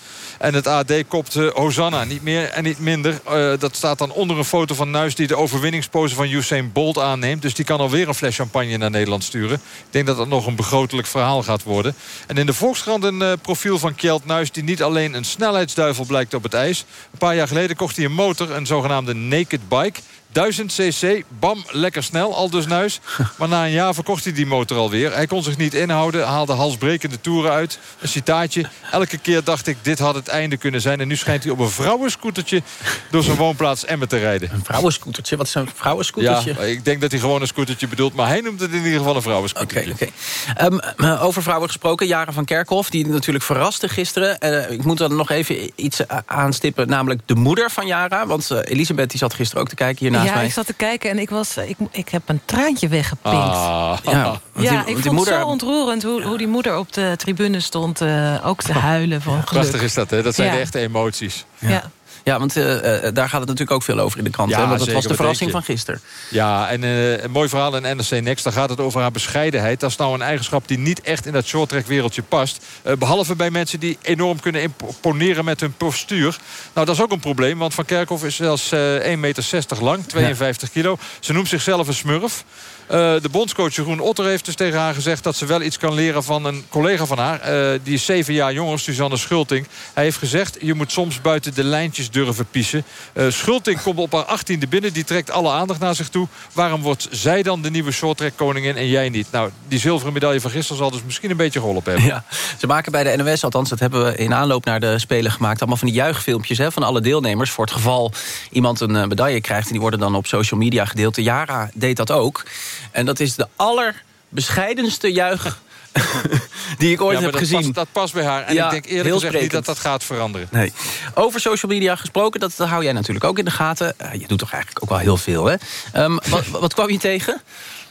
En het AD kopt eh, Hosanna, niet meer en niet minder. Eh, dat staat dan onder een foto van Nuis... die de overwinningspose van Usain Bolt aanneemt. Dus die kan alweer een fles champagne naar Nederland sturen. Ik denk dat dat nog een begrotelijk verhaal gaat worden. En in de Volkskrant een eh, profiel van Kjeld Nuis... die niet alleen een snelheidsduivel blijkt op het ijs. Een paar jaar geleden kocht hij een motor, een zogenaamde naked bike... 1000 cc, bam, lekker snel, al dus Nuis. Maar na een jaar verkocht hij die motor alweer. Hij kon zich niet inhouden, haalde halsbrekende toeren uit. Een citaatje. Elke keer dacht ik, dit had het einde kunnen zijn. En nu schijnt hij op een vrouwenscootertje door zijn woonplaats Emmen te rijden. Een vrouwenscootertje? Wat is een vrouwenscootertje? Ja, ik denk dat hij gewoon een scootertje bedoelt. Maar hij noemt het in ieder geval een vrouwenscootertje. Oké, Ehm, eh, over vrouwen gesproken, Jaren van Kerkhoff... die natuurlijk verraste gisteren. Eh, ik moet dan nog even iets aanstippen, namelijk de moeder van Jara. Want eh, Elisabeth die zat gisteren ook te kijken hier naast ja, mij. ik zat te kijken en ik, was, ik, ik heb een traantje weggepinkt. Ah. Ja, die- ja, ik vond moeder- het zo ontroerend hoe, hoe die moeder op de tribune stond... eh, ook te huilen van geluk. Prachtig is dat, hè? Dat zijn Ja. de echte emoties. Ja. Ja, want eh, eh, daar gaat het natuurlijk ook veel over in de krant. Ja, hè? Want dat zeker, was de verrassing van gisteren. Ja, en eh, een mooi verhaal in NRC Next. Daar gaat het over haar bescheidenheid. Dat is nou een eigenschap die niet echt in dat shorttrack wereldje past. Eh, behalve bij mensen die enorm kunnen imponeren met hun postuur. Nou, dat is ook een probleem. Want Van Kerkhoff is zelfs eh 1,60 meter lang. 52 kilo. Ze noemt zichzelf een smurf. Eh, de bondscoach Jeroen Otter heeft dus tegen haar gezegd... dat ze wel iets kan leren van een collega van haar. Eh, die is zeven jaar jonger, Suzanne Schulting. Hij heeft gezegd, je moet soms buiten de lijntjes durven piezen. Eh, Schulting komt op haar achttiende binnen. Die trekt alle aandacht naar zich toe. Waarom wordt zij dan de nieuwe shorttrack koningin en jij niet? Nou, die zilveren medaille van gisteren zal dus misschien een beetje geholpen hebben. Ja, ze maken bij de NOS, althans dat hebben we in aanloop naar de Spelen gemaakt... allemaal van die juichfilmpjes hè, van alle deelnemers... voor het geval iemand een medaille krijgt... en die worden dan op social media gedeeld. De Jara deed dat ook. En dat is de allerbescheidenste juich die ik ooit Ja, heb dat gezien. Past, dat past bij haar. En Ja, ik denk eerlijk gezegd niet dat dat gaat veranderen. Nee. Over social media gesproken, dat hou jij natuurlijk ook in de gaten. Eh, je doet toch eigenlijk ook wel heel veel, hè? Ehm, wat, wat kwam je tegen?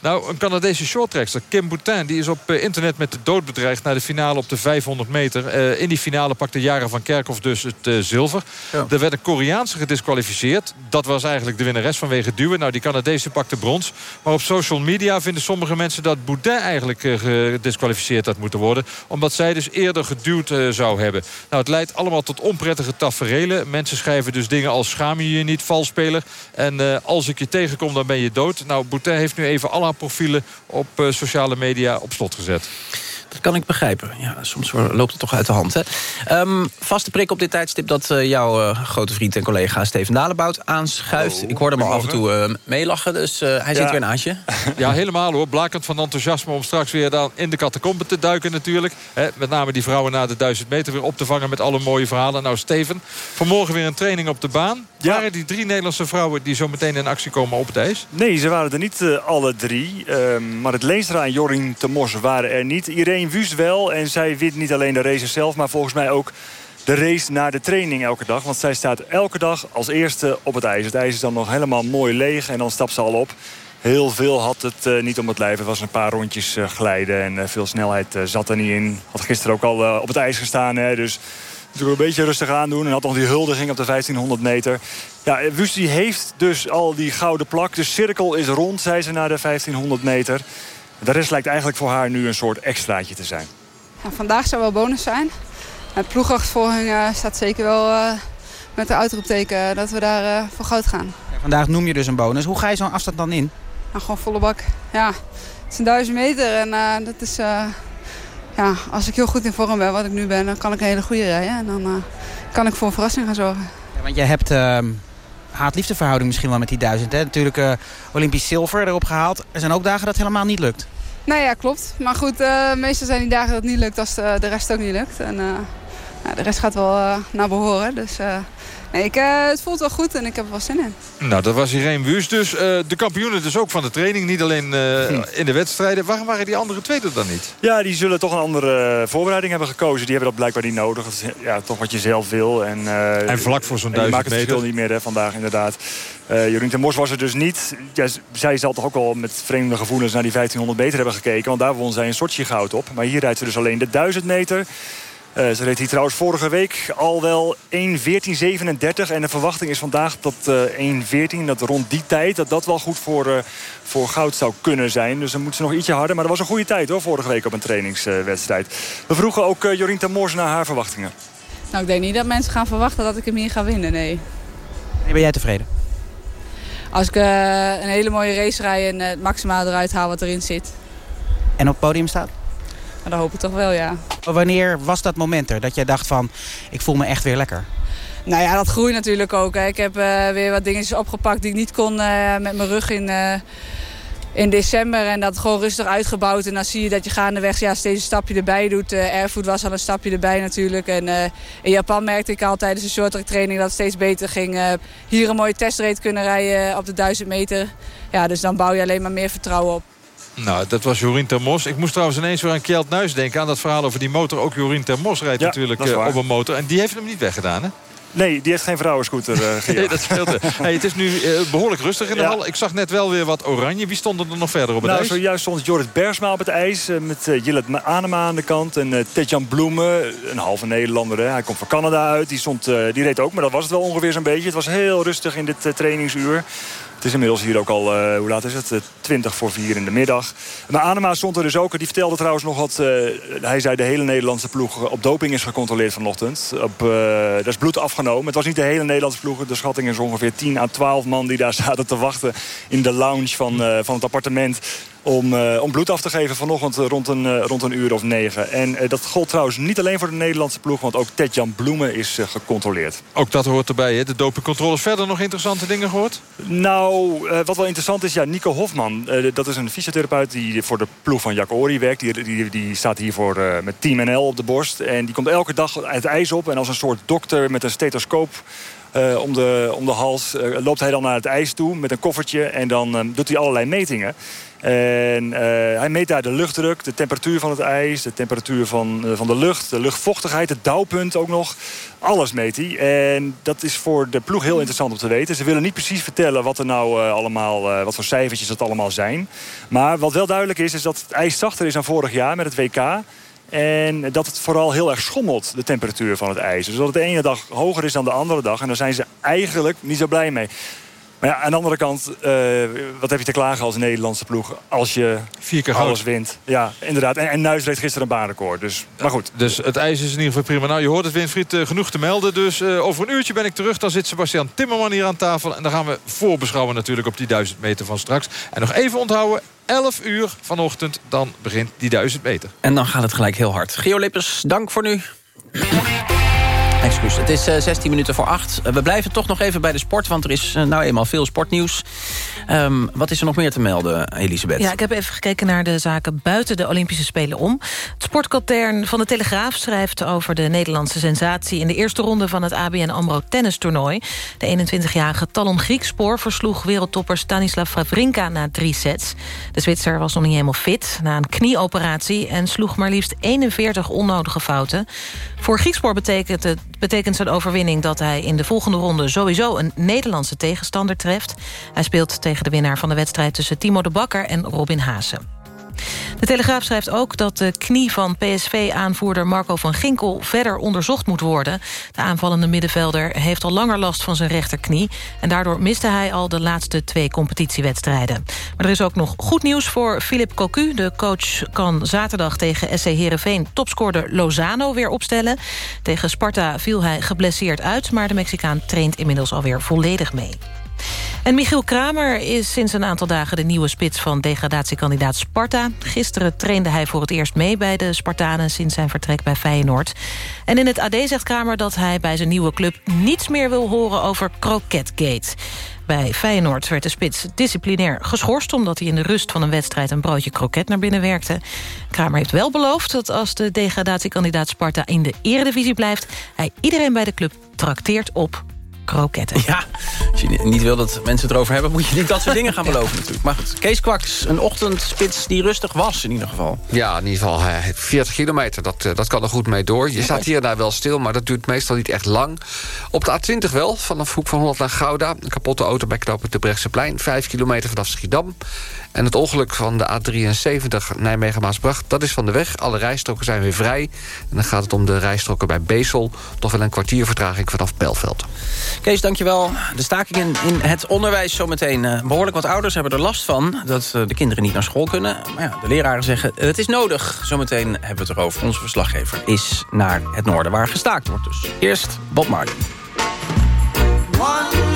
Nou, een Canadese shorttrackster, Kim Boutin... die is op eh, internet met de dood bedreigd naar de finale op de 500 meter. Eh, in die finale pakte Jara van Kerkhoff dus het eh, zilver. Er werd een Koreaanse gedisqualificeerd. Dat was eigenlijk de winnares vanwege duwen. Nou, die Canadese pakte brons. Maar op social media vinden sommige mensen... dat Boutin eigenlijk eh, gedisqualificeerd had moeten worden. Omdat zij dus eerder geduwd zou hebben. Nou, het leidt allemaal tot onprettige taferelen. Mensen schrijven dus dingen als schaam je je niet, valspeler. En als ik je tegenkom, dan ben je dood. Nou, Boutin heeft nu even al haar profielen op eh, sociale media op slot gezet. Dat kan ik begrijpen. Ja, soms loopt het toch uit de hand. Hè? Ehm, vaste prik op dit tijdstip dat eh, jouw eh, grote vriend en collega Steven Dalebout aanschuift. ik hoorde hem al af en toe meelachen, dus hij zit weer naast je. Ja, helemaal hoor. Blakend van enthousiasme om straks weer dan in de catacombe te duiken natuurlijk. Met name die vrouwen na de 1000 meter weer op te vangen met alle mooie verhalen. Nou Steven, vanmorgen weer een training op de baan. Waren die drie Nederlandse vrouwen die zo meteen in actie komen op het ijs? Nee, ze waren er niet eh, alle drie. Ehm, maar het Leenstra en Jorien Temos waren er niet. Irene Wust wel. En zij wint niet alleen de race zelf, maar volgens mij ook de race naar de training elke dag. Want zij staat elke dag als eerste op het ijs. Het ijs is dan nog helemaal mooi leeg en dan stapt ze al op. Heel veel had het eh, niet om het lijf. Het was een paar rondjes eh, glijden en veel snelheid zat er niet in. Had gisteren ook al op het ijs gestaan. Hè, dus natuurlijk een beetje rustig aandoen. En had nog die huldiging op de 1500 meter. Ja, Wust die heeft dus al die gouden plak. De cirkel is rond, zei ze, na de 1500 meter. De rest lijkt eigenlijk voor haar nu een soort extraatje te zijn. Ja, vandaag zou wel bonus zijn. De ploegachtervolging eh, staat zeker wel eh, met de uitroepteken dat we daar eh, voor goud gaan. Vandaag noem je dus een bonus. Hoe ga je zo'n afstand dan in? Nou, gewoon volle bak. Ja, het is een duizend meter en eh, dat is... ja, als ik heel goed in vorm ben, wat ik nu ben, dan kan ik een hele goede rijden. En dan eh, kan ik voor een verrassing gaan zorgen. Ja, want je hebt ehm haat-liefdeverhouding misschien wel met die duizend. Hè? Natuurlijk eh, Olympisch zilver erop gehaald. Er zijn ook dagen dat het helemaal niet lukt. Nou ja, klopt. Maar goed, eh, meestal zijn die dagen dat het niet lukt als de, de rest ook niet lukt. En ja, de rest gaat wel naar behoren. Dus nee, ik, eh, het voelt wel goed en ik heb er wel zin in. Nou, dat was Irene Wust dus. Eh, de kampioenen dus ook van de training. Niet alleen eh, in de wedstrijden. Waarom waren die andere twee er dan niet? Ja, die zullen toch een andere voorbereiding hebben gekozen. Die hebben dat blijkbaar niet nodig. Dat is ja, toch wat je zelf wil. En, eh, En vlak voor zo'n je duizend maakt het verschil meter. niet meer hè, vandaag inderdaad. Eh Jorien ten Mos was er dus niet. Ja, zij zal toch ook wel met vreemde gevoelens naar die 1500 meter hebben gekeken. Want daar won zij een Sochi goud op. Maar hier rijdt ze dus alleen de 1000 meter. Eh, ze reed hier trouwens vorige week al wel 1.14.37. En de verwachting is vandaag dat eh 1.14, dat rond die tijd... dat dat wel goed voor, eh, voor goud zou kunnen zijn. Dus dan moet ze nog ietsje harder. Maar dat was een goede tijd hoor, vorige week op een trainingswedstrijd. We vroegen ook eh, Jorien ten Mors naar haar verwachtingen. Nou, ik denk niet dat mensen gaan verwachten dat ik hem hier ga winnen, nee. En ben jij tevreden? Als ik een hele mooie race rij en eh, het maximaal eruit haal wat erin zit. En op het podium staat? Nou, dat hoop ik toch wel, ja. Wanneer was dat moment er? Dat jij dacht van, ik voel me echt weer lekker. Nou ja, dat groeit natuurlijk ook. Hè. Ik heb eh, weer wat dingetjes opgepakt die ik niet kon eh, met mijn rug in, eh, in december. En dat gewoon rustig uitgebouwd. En dan zie je dat je gaandeweg ja, steeds een stapje erbij doet. Airfood was al een stapje erbij natuurlijk. En in Japan merkte ik al tijdens de shorttrack training dat het steeds beter ging. Hier een mooie testrate kunnen rijden op de 1000 meter. Ja, dus dan bouw je alleen maar meer vertrouwen op. Nou, dat was Jorien Termos. Ik moest trouwens ineens weer aan Kjeld Nuis denken. Aan dat verhaal over die motor. Ook Jorien Termos rijdt Ja, natuurlijk eh, op een motor. En die heeft hem niet weggedaan, hè? Nee, die heeft geen vrouwenscooter, Gia. Nee, dat speelt. hey, het is nu eh, behoorlijk rustig in de Ja. hal. Ik zag net wel weer wat oranje. Wie stond er nog verder op het Nou, ijs? zojuist stond Jorrit Bergsma op het ijs. Met uh, Jillet Anema aan de kant. En uh, Tetjan Bloemen, een halve Nederlander. Hè. Hij komt van Canada uit. Die, stond, die reed ook, maar dat was het wel ongeveer zo'n beetje. Het was heel rustig in dit trainingsuur. Het is inmiddels hier ook al, eh, hoe laat is het? Eh, 20 voor 4 in de middag. Maar Anema stond er dus ook. Die vertelde trouwens nog wat... eh, hij zei de hele Nederlandse ploeg op doping is gecontroleerd vanochtend. Op, eh er is bloed afgenomen. Het was niet de hele Nederlandse ploeg. De schatting is ongeveer 10 à 12 man die daar zaten te wachten... in de lounge van, eh, van het appartement om, eh, om bloed af te geven vanochtend eh, rond een, eh, rond een uur of negen. En dat gold trouwens niet alleen voor de Nederlandse ploeg... want ook Tetjan Bloemen is gecontroleerd. Ook dat hoort erbij, hè? De dopingcontroles. Verder nog interessante dingen gehoord? Nou, wat wel interessant is, ja, Nico Hofman. dat is een fysiotherapeut die voor de ploeg van Jack Ori werkt. Die, die, die staat hier voor, eh, met Team NL op de borst. En die komt elke dag het ijs op. En als een soort dokter met een stethoscoop om, de, om de hals... loopt hij dan naar het ijs toe met een koffertje. En dan doet hij allerlei metingen. En eh, hij meet daar de luchtdruk, de temperatuur van het ijs... de temperatuur van, eh, van de lucht, de luchtvochtigheid, het dauwpunt ook nog. Alles meet hij. En dat is voor de ploeg heel interessant om te weten. Ze willen niet precies vertellen wat er nou eh, allemaal, wat voor cijfertjes dat allemaal zijn. Maar wat wel duidelijk is, is dat het ijs zachter is dan vorig jaar met het WK. En dat het vooral heel erg schommelt, de temperatuur van het ijs. Dus dat het de ene dag hoger is dan de andere dag. En daar zijn ze eigenlijk niet zo blij mee. Maar ja, aan de andere kant, eh, wat heb je te klagen als Nederlandse ploeg... als je Vier keer alles goud. wint. Ja, inderdaad. En, en Nuis reed gisteren een baanrecord. Dus, maar goed. Dus het ijs is in ieder geval prima. Nou, je hoort het, Winfried, eh, genoeg te melden. Dus eh, over een uurtje ben ik terug. Dan zit Sebastian Timmerman hier aan tafel. En dan gaan we voorbeschouwen natuurlijk op die 1000 meter van straks. En nog even onthouden, 11 uur vanochtend, dan begint die 1000 meter. En dan gaat het gelijk heel hard. Geo Lippers, dank voor nu. Excuus, het is uh, 16 minuten voor 8. Uh, we blijven toch nog even bij de sport, want er is uh, nou eenmaal veel sportnieuws. Um, wat is er nog meer te melden, Elisabeth? Ja, ik heb even gekeken naar de zaken buiten de Olympische Spelen om. Het sportkatern van de Telegraaf schrijft over de Nederlandse sensatie... in de eerste ronde van het ABN AMRO tennistoernooi. De 21-jarige Talon Griekspoor versloeg wereldtopper Stanislav Wawrinka na drie sets. De Zwitser was nog niet helemaal fit na een knieoperatie... en sloeg maar liefst 41 onnodige fouten. Voor Griekspoor betekent, het, betekent zijn overwinning dat hij in de volgende ronde... sowieso een Nederlandse tegenstander treft. Hij speelt tegen de winnaar van de wedstrijd tussen Timo de Bakker en Robin Haase. De Telegraaf schrijft ook dat de knie van PSV-aanvoerder Marco van Ginkel verder onderzocht moet worden. De aanvallende middenvelder heeft al langer last van zijn rechterknie... en daardoor miste hij al de laatste twee competitiewedstrijden. Maar er is ook nog goed nieuws voor Philippe Cocu. De coach kan zaterdag tegen SC Heerenveen topscorer Lozano weer opstellen. Tegen Sparta viel hij geblesseerd uit... maar de Mexicaan traint inmiddels alweer volledig mee. En Michiel Kramer is sinds een aantal dagen de nieuwe spits van degradatiekandidaat Sparta. Gisteren trainde hij voor het eerst mee bij de Spartanen sinds zijn vertrek bij Feyenoord. En in het AD zegt Kramer dat hij bij zijn nieuwe club niets meer wil horen over Kroketgate. Bij Feyenoord werd de spits disciplinair geschorst... omdat hij in de rust van een wedstrijd een broodje kroket naar binnen werkte. Kramer heeft wel beloofd dat als de degradatiekandidaat Sparta in de eredivisie blijft... hij iedereen bij de club trakteert op kroketten. Ja, als je niet wil dat mensen het erover hebben... moet je niet dat soort dingen gaan beloven natuurlijk. Maar goed, Kees Kwaks, een ochtendspits die rustig was in ieder geval. Ja, in ieder geval 40 kilometer, dat, dat kan er goed mee door. Je staat hier en daar wel stil, maar dat duurt meestal niet echt lang. Op de A20 wel, vanaf Hoek van Holland naar Gouda. Een kapotte auto bij knooppunt de Brechtseplein. 5 kilometer vanaf Schiedam. En het ongeluk van de A73 Nijmegen-Maasbracht, dat is van de weg. Alle rijstroken zijn weer vrij. En dan gaat het om de rijstroken bij Beesel. Toch wel een kwartier vertraging vanaf Belveld. Kees, dankjewel. De stakingen in het onderwijs zometeen. Uh, behoorlijk wat ouders hebben er last van... dat uh, de kinderen niet naar school kunnen. Maar ja, de leraren zeggen, het is nodig. Zometeen hebben we het erover. Onze verslaggever is naar het noorden waar gestaakt wordt. Dus eerst Bob Marley. One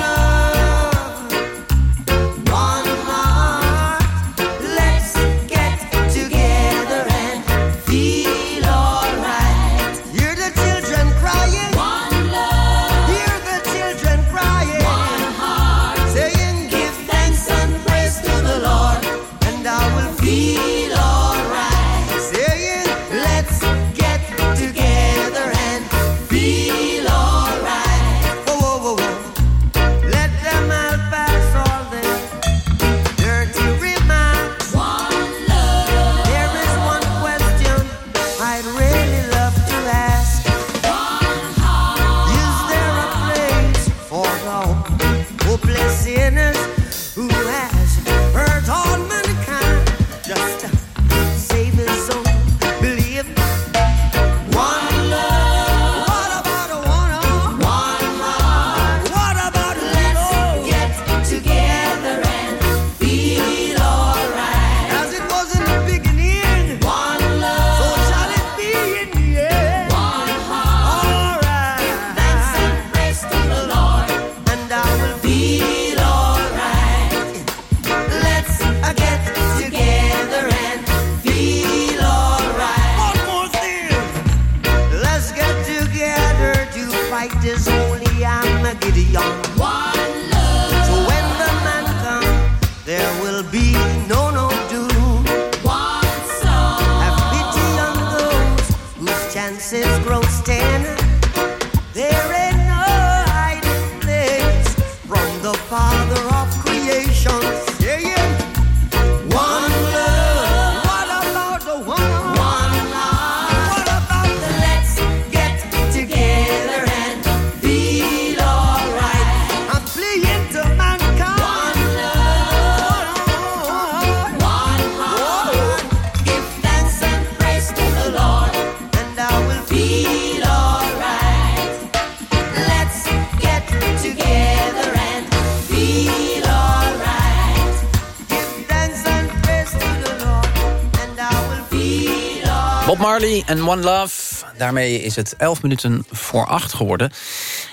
En One Love. Daarmee is het 11 minuten voor 8 geworden.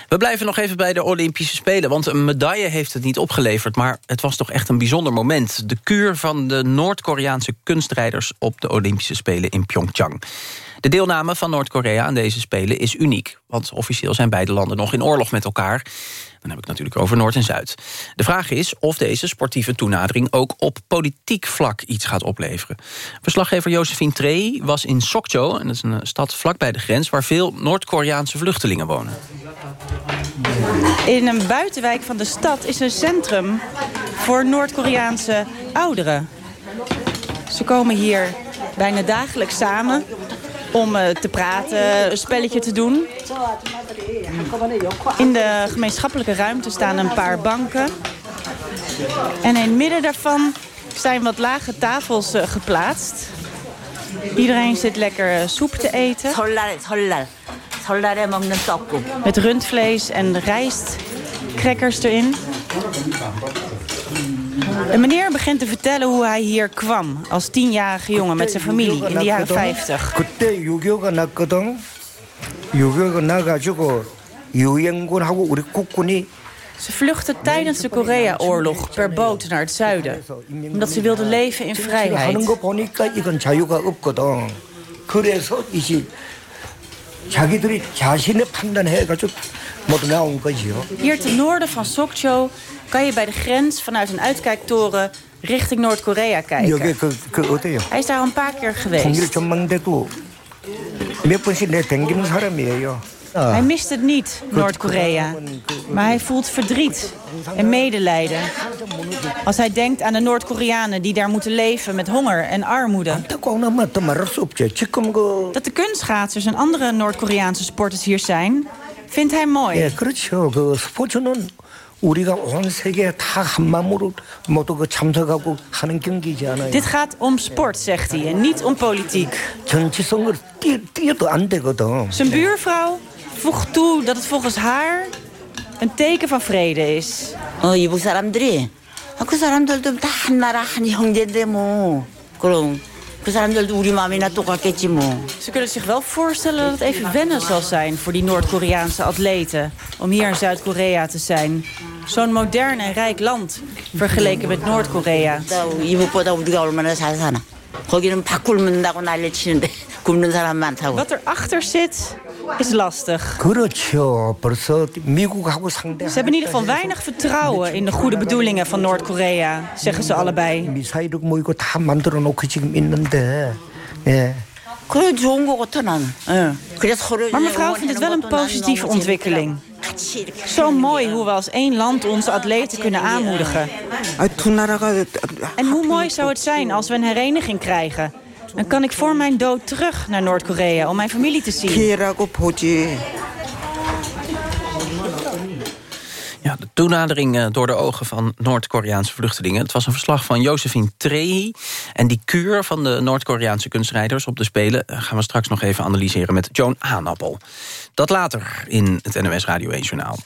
We blijven nog even bij de Olympische Spelen... want een medaille heeft het niet opgeleverd... maar het was toch echt een bijzonder moment. De kuur van de Noord-Koreaanse kunstrijders... op de Olympische Spelen in Pyeongchang. De deelname van Noord-Korea aan deze Spelen is uniek... want officieel zijn beide landen nog in oorlog met elkaar. Dan heb ik natuurlijk over Noord en Zuid. De vraag is of deze sportieve toenadering ook op politiek vlak iets gaat opleveren. Verslaggever Josephine Trey was in Sokcho, en dat is een stad vlakbij de grens... waar veel Noord-Koreaanse vluchtelingen wonen. In een buitenwijk van de stad is een centrum voor Noord-Koreaanse ouderen. Ze komen hier bijna dagelijks samen om eh, te praten, een spelletje te doen. In de gemeenschappelijke ruimte staan een paar banken. En in het midden daarvan zijn wat lage tafels eh, geplaatst. Iedereen zit lekker eh, soep te eten. Met rundvlees en rijst, crackers erin. Een meneer begint te vertellen hoe hij hier kwam... als tienjarige jongen met zijn familie in de jaren 50. Ze vluchtten tijdens de Korea-oorlog per boot naar het zuiden... omdat ze wilden leven in vrijheid. Hier ten noorden van Sokcho kan je bij de grens vanuit een uitkijktoren richting Noord-Korea kijken. Hij is daar een paar keer geweest. Ah. Hij mist het niet, Noord-Korea. Maar hij voelt verdriet en medelijden. Als hij denkt aan de Noord-Koreanen die daar moeten leven met honger en armoede. Dat de kunstschaatsers en andere Noord-Koreaanse sporters hier zijn, vindt hij mooi. 예, 그렇죠. 그 스포츠는 우리가 온 세계 다 한마음으로 모두 그 참석하고 하는 경기잖아요. Dit gaat om sport, zegt hij, en niet om politiek. 정치성을 띄, 띄어도 안 되거든. Zijn buurvrouw voegt toe dat het volgens haar een teken van vrede is. 어, 이북 사람들이 아, 그 사람들도 다 한 나라 한 형제인데 뭐 그럼 그 사람들도 우리 마음이나 똑같겠지 뭐. Ze kunnen zich wel voorstellen dat het even wennen zal zijn voor die Noord-Koreaanse atleten om hier in Zuid-Korea te zijn. Zo'n modern en rijk land vergeleken met Noord-Korea. 이북보다 우리가 얼마나 잘 사나. 거기는 밥 굶는다고 난리 치는데 굶는 사람 많다고. Wat erachter zit, is lastig. Ze hebben in ieder geval weinig vertrouwen in de goede bedoelingen van Noord-Korea, zeggen ze allebei. Maar mevrouw vindt het wel een positieve ontwikkeling. Zo mooi hoe we als één land onze atleten kunnen aanmoedigen. En hoe mooi zou het zijn als we een hereniging krijgen... Dan kan ik voor mijn dood terug naar Noord-Korea om mijn familie te zien. Ja, de toenadering eh, door de ogen van Noord-Koreaanse vluchtelingen. Het was een verslag van Josephine Trehi. En die kuur van de Noord-Koreaanse kunstrijders op de Spelen... eh, gaan we straks nog even analyseren met Joan Haanappel. Dat later in het NOS Radio 1 Journaal.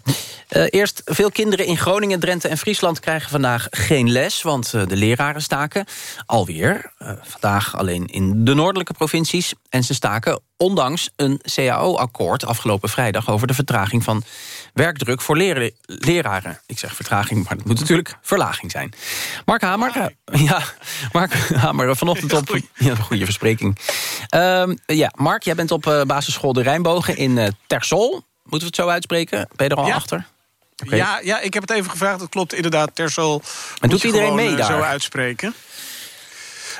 Eh, eerst, veel kinderen in Groningen, Drenthe en Friesland... krijgen vandaag geen les, want de leraren staken. Alweer, vandaag alleen in de noordelijke provincies. En ze staken ondanks een CAO-akkoord afgelopen vrijdag... over de vertraging van werkdruk voor leraren. Ik zeg vertraging, maar het moet natuurlijk verlaging zijn. Mark Hamer, ja, Mark Hamer, vanochtend op... Ja, goede verspreking. Ehm, ja, Mark, jij bent op eh, basisschool De Rijnbogen in eh, Tersol. Moeten we het zo uitspreken? Ben je er al Ja. achter? Ja, ja, ik heb het even gevraagd. Dat klopt inderdaad. Tersel. doet moet je iedereen mee eh, daar? Zo uitspreken.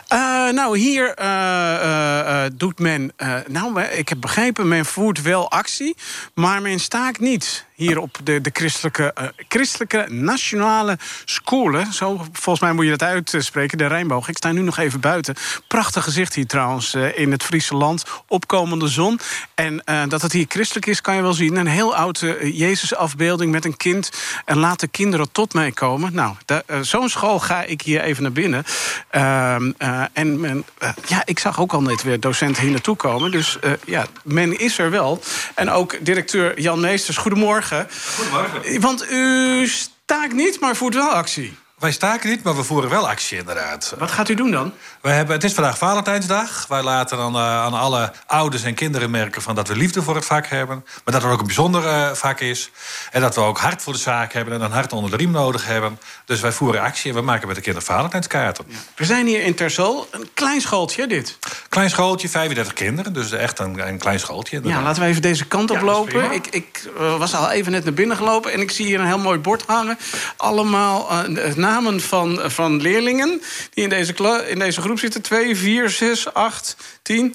Eh, nou, hier eh, eh, doet men... nou, ik heb begrepen, men voert wel actie... maar men staakt niet hier op de, de christelijke, eh, christelijke nationale scholen. Zo, volgens mij moet je dat uitspreken, de Rijnboog. Ik sta nu nog even buiten. Prachtig gezicht hier trouwens eh, in het Friese land. Opkomende zon. En eh, dat het hier christelijk is, kan je wel zien. Een heel oude Jezus-afbeelding met een kind. En laat de kinderen tot mij komen. Nou, zo'n school ga ik hier even naar binnen. Ehm, eh, en ja, ik zag ook al net weer docenten hier naartoe komen. Dus ja, men is er wel. En ook directeur Jan Meesters, goedemorgen. Goedemorgen. Want u staakt niet, maar voert wel actie. Wij staken niet, maar we voeren wel actie inderdaad. Wat gaat u doen dan? Wij hebben, het is vandaag Valentijnsdag. Wij laten dan eh, aan alle ouders en kinderen merken van dat we liefde voor het vak hebben. Maar dat het ook een bijzonder eh, vak is. En dat we ook hart voor de zaak hebben en een hart onder de riem nodig hebben. Dus wij voeren actie en we maken met de kinderen Valentijnskaarten. We zijn hier in Terzol. Een klein schooltje, dit. Klein schooltje, 35 kinderen. Dus echt een, een klein schooltje. Ja, laten we even deze kant op Ja, lopen. Ik, ik eh, was al even net naar binnen gelopen en ik zie hier een heel mooi bord hangen. Allemaal namen van, van leerlingen die in deze, in deze groep zitten. Twee, vier, zes, acht, tien,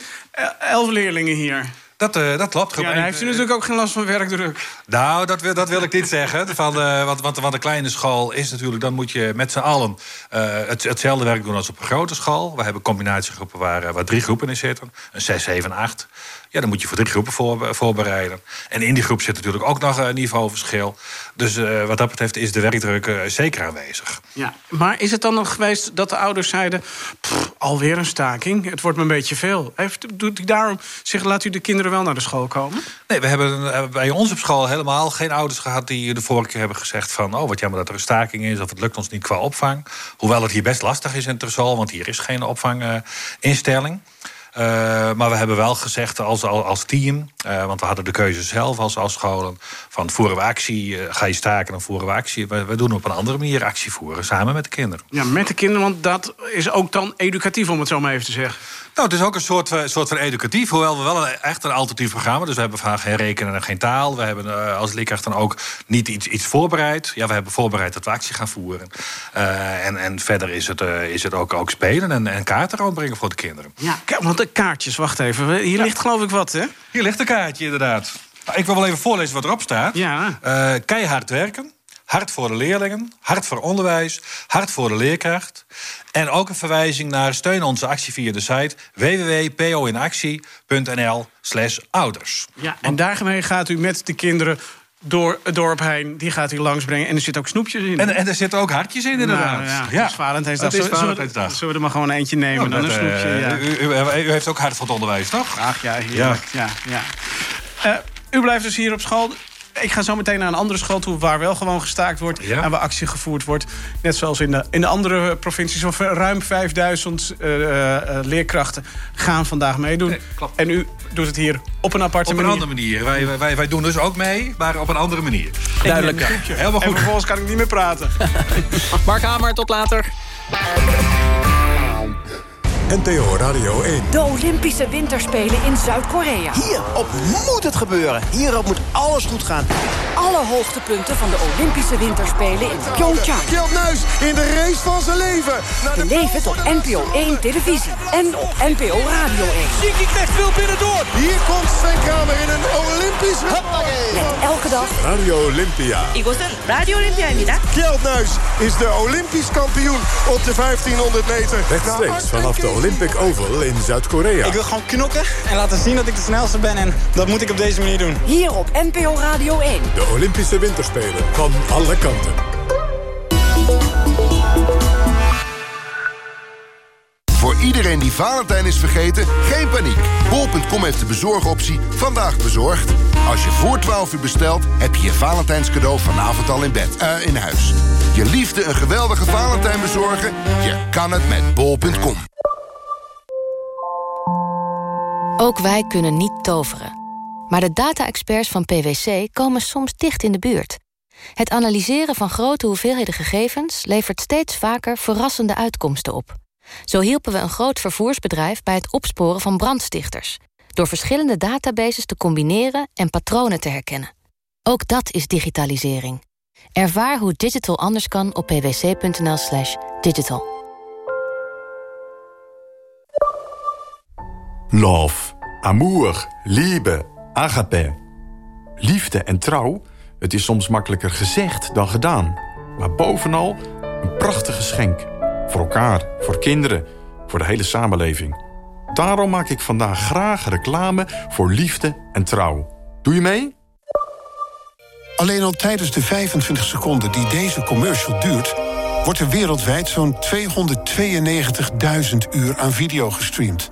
elf leerlingen hier. Dat, eh, dat klopt. Ja, dan heeft u natuurlijk ook geen last van werkdruk. Nou, dat wil, dat wil ik niet zeggen. Van, eh, want, want, want een kleine school is natuurlijk... dan moet je met z'n allen eh, het, hetzelfde werk doen als op een grote school. We hebben combinatiegroepen waar, waar drie groepen in zitten. Een 6, 7, 8. Ja, dan moet je voor drie groepen voor, voorbereiden. En in die groep zit natuurlijk ook nog een niveauverschil. Dus eh, wat dat betreft is de werkdruk eh, zeker aanwezig. Ja, maar is het dan nog geweest dat de ouders zeiden... "Pff, alweer een staking, het wordt me een beetje veel. Heeft, doet u daarom zich, laat u de kinderen wel naar de school komen? Nee, we hebben eh, bij ons op school helemaal geen ouders gehad... die de vorige keer hebben gezegd van... oh, wat jammer dat er een staking is of het lukt ons niet qua opvang. Hoewel het hier best lastig is in Terzol, want hier is geen opvanginstelling. Eh, maar we hebben wel gezegd als, als, team, eh, want we hadden de keuze zelf als, als scholen... van voeren we actie, eh, ga je staken, dan voeren we actie. We, we doen op een andere manier actie voeren, samen met de kinderen. Ja, met de kinderen, want dat is ook dan educatief, om het zo maar even te zeggen. Nou, het is ook een soort, eh, soort van educatief, hoewel we wel een, echt een alternatief programma. Dus we hebben vaak geen rekenen en geen taal. We hebben eh, als leerkracht dan ook niet iets, iets voorbereid. Ja, we hebben voorbereid dat we actie gaan voeren. Eh, en, en verder is het, is het ook, ook spelen en, en kaarten rondbrengen voor de kinderen. Ja, kijk, want de kaartjes, wacht even. Hier ligt geloof ik wat, hè? Hier ligt een kaartje, inderdaad. Nou, ik wil wel even voorlezen wat erop staat. Ja. Keihard werken. Hard voor de leerlingen, hard voor onderwijs, hard voor de leerkracht. En ook een verwijzing naar steun onze actie via de site www.poinactie.nl slash ouders. Ja, en daarmee gaat u met de kinderen door het dorp heen. Die gaat u langsbrengen. En er zitten ook snoepjes in. En, en er zitten ook hartjes in, inderdaad. Nou, ja, het is Valentijnsdag. Het is Zullen- zullen we- Valentijnsdag. Zullen we er maar gewoon eentje nemen? Dan dat, een snoepje, eh, ja. u, u- u heeft ook hard voor het onderwijs, toch? Ach ja, heerlijk. Ja. Ja, Eh, u blijft dus hier op school. Ik ga zo meteen naar een andere school toe waar wel gewoon gestaakt wordt en waar actie gevoerd wordt. Net zoals in de, in de andere provincies. Of ruim 5000 eh, eh, eh, leerkrachten gaan vandaag meedoen. en u doet het hier op een aparte Op een manier. andere manier. Wij, wij- wij, wij doen dus ook mee, maar op een andere manier. Duidelijk. Ja, helemaal En goed. vervolgens kan ik niet meer praten. Mark Hamer, tot later. NTO Radio 1. De Olympische Winterspelen in Zuid-Korea. Hierop moet het gebeuren. Hierop moet alles goed gaan. Alle hoogtepunten van de Olympische Winterspelen in Pyeongchang. Kjeld Nuis in de race van zijn leven. Beleef het op NPO 1 televisie en op NPO Radio 1. Shinky krijgt veel binnendoor. Hier komt Sven Kramer in een Olympisch... Met elke dag Radio Olympia. 이곳은 라디오 올림피아입니다. Kjeld Nuis is de Olympisch kampioen op de 1500 meter. Rechtstreeks vanaf de Olympic Oval in Zuid-Korea. Ik wil gewoon knokken en laten zien dat ik de snelste ben. En dat moet ik op deze manier doen. Hier op NPO Radio 1. De Olympische Winterspelen van alle kanten. Voor iedereen die Valentijn is vergeten, geen paniek. Bol.com heeft de bezorgoptie vandaag bezorgd. Als je voor 12 uur bestelt, heb je je Valentijns cadeau vanavond al in bed, eh, in huis. Je liefde een geweldige Valentijn bezorgen? Je kan het met Bol.com. Ook wij kunnen niet toveren. Maar de data-experts van PwC komen soms dicht in de buurt. Het analyseren van grote hoeveelheden gegevens... levert steeds vaker verrassende uitkomsten op. Zo hielpen we een groot vervoersbedrijf bij het opsporen van brandstichters... door verschillende databases te combineren en patronen te herkennen. Ook dat is digitalisering. Ervaar hoe digital anders kan op pwc.nl slash digital. Love, amour, liebe, agape. Liefde en trouw, het is soms makkelijker gezegd dan gedaan. Maar bovenal een prachtig geschenk. Voor elkaar, voor kinderen, voor de hele samenleving. Daarom maak ik vandaag graag reclame voor liefde en trouw. Doe je mee? Alleen al tijdens de 25 seconden die deze commercial duurt... wordt er wereldwijd zo'n 292.000 uur aan video gestreamd.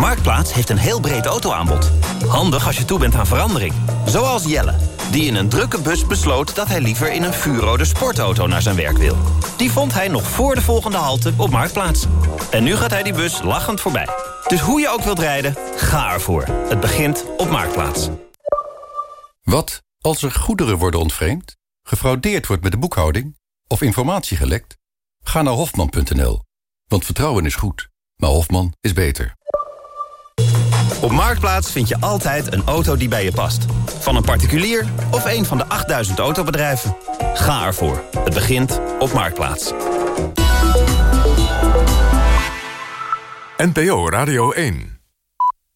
Marktplaats heeft een heel breed autoaanbod. Handig als je toe bent aan verandering. Zoals Jelle, die in een drukke bus besloot... dat hij liever in een vuurrode sportauto naar zijn werk wil. Die vond hij nog voor de volgende halte op Marktplaats. En nu gaat hij die bus lachend voorbij. Dus hoe je ook wilt rijden, ga ervoor. Het begint op Marktplaats. Wat als er goederen worden ontvreemd, gefraudeerd wordt met de boekhouding... of informatie gelekt? Ga naar hofman.nl. Want vertrouwen is goed, maar Hofman is beter. Op Marktplaats vind je altijd een auto die bij je past. Van een particulier of een van de 8000 autobedrijven. Ga ervoor. Het begint op Marktplaats. NPO Radio 1.